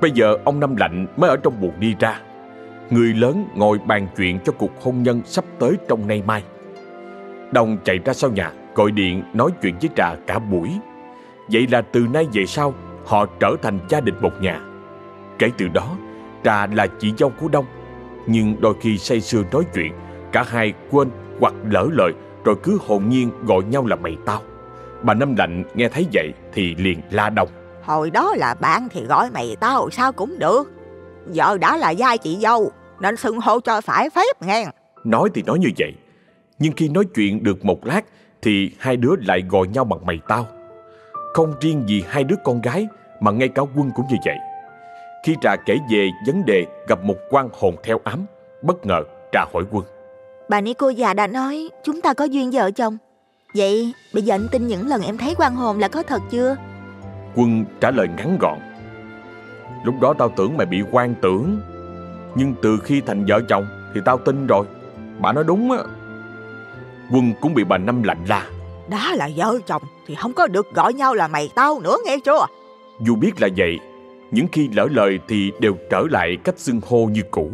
Bây giờ ông Năm Lạnh mới ở trong buồng đi ra. Người lớn ngồi bàn chuyện cho cuộc hôn nhân sắp tới trong nay mai. Đồng chạy ra sau nhà, gọi điện nói chuyện với Trà cả buổi. Vậy là từ nay về sau, họ trở thành gia đình một nhà. Kể từ đó, Trà là chị dâu của Đông. Nhưng đôi khi say sưa nói chuyện, cả hai quên hoặc lỡ lời rồi cứ hồn nhiên gọi nhau là mày tao. Bà Năm Lạnh nghe thấy vậy thì liền la Đông. Hồi đó là bạn thì gọi mày tao sao cũng được. Giờ đã là giai chị dâu, nên xưng hô cho phải phép nghe. Nói thì nói như vậy, nhưng khi nói chuyện được một lát thì hai đứa lại gọi nhau bằng mày tao. Không riêng gì hai đứa con gái mà ngay cả quân cũng như vậy. Khi Trà kể về vấn đề gặp một quan hồn theo ám, bất ngờ Trà hỏi quân. Bà ni cô già đã nói chúng ta có duyên vợ chồng. Vậy bây giờ anh tin những lần em thấy quan hồn là có thật chưa? Quân trả lời ngắn gọn. Lúc đó tao tưởng mày bị quan tưởng. Nhưng từ khi thành vợ chồng thì tao tin rồi. Bà nói đúng á. Quân cũng bị bà Năm lạnh la. Đã là vợ chồng thì không có được gọi nhau là mày tao nữa nghe chưa? Dù biết là vậy, những khi lỡ lời thì đều trở lại cách xưng hô như cũ.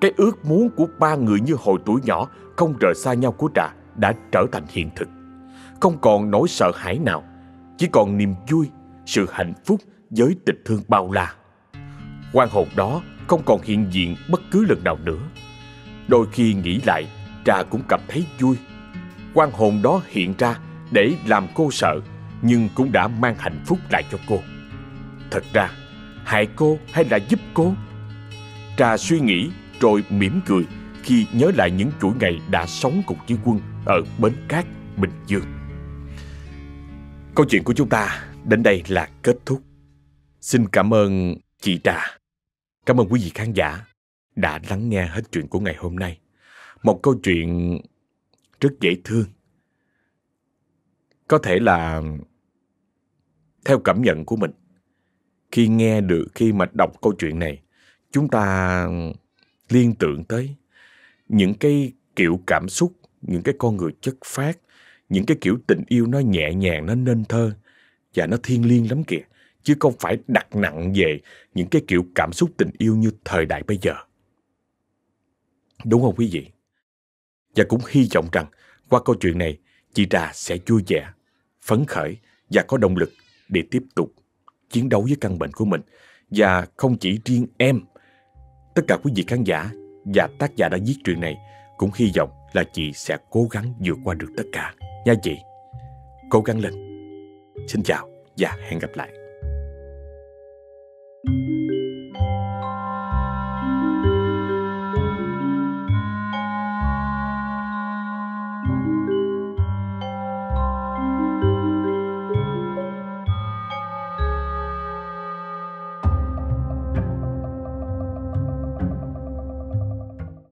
Cái ước muốn của ba người như hồi tuổi nhỏ không rời xa nhau của Trà đã trở thành hiện thực. Không còn nỗi sợ hãi nào, chỉ còn niềm vui, sự hạnh phúc với tình thương bao la. Quan hồn đó không còn hiện diện bất cứ lần nào nữa. Đôi khi nghĩ lại, Trà cũng cảm thấy vui. Quan hồn đó hiện ra để làm cô sợ, nhưng cũng đã mang hạnh phúc lại cho cô. Thật ra, hại cô hay là giúp cô? Trà suy nghĩ rồi mỉm cười khi nhớ lại những chuỗi ngày đã sống cùng với quân ở Bến Cát, Bình Dương. Câu chuyện của chúng ta đến đây là kết thúc. Xin cảm ơn chị Trà. Cảm ơn quý vị khán giả đã lắng nghe hết chuyện của ngày hôm nay. Một câu chuyện rất dễ thương. Có thể là theo cảm nhận của mình, khi nghe được, khi mà đọc câu chuyện này, chúng ta liên tưởng tới những cái kiểu cảm xúc, những cái con người chất phát, những cái kiểu tình yêu nó nhẹ nhàng, nó nên thơ và nó thiêng liêng lắm kìa. Chứ không phải đặt nặng về những cái kiểu cảm xúc tình yêu như thời đại bây giờ. Đúng không quý vị? Và cũng hy vọng rằng qua câu chuyện này, chị Trà sẽ vui vẻ, phấn khởi và có động lực để tiếp tục chiến đấu với căn bệnh của mình. Và không chỉ riêng em, tất cả quý vị khán giả và tác giả đã viết truyện này cũng hy vọng là chị sẽ cố gắng vượt qua được tất cả. Nha chị, cố gắng lên. Xin chào và hẹn gặp lại.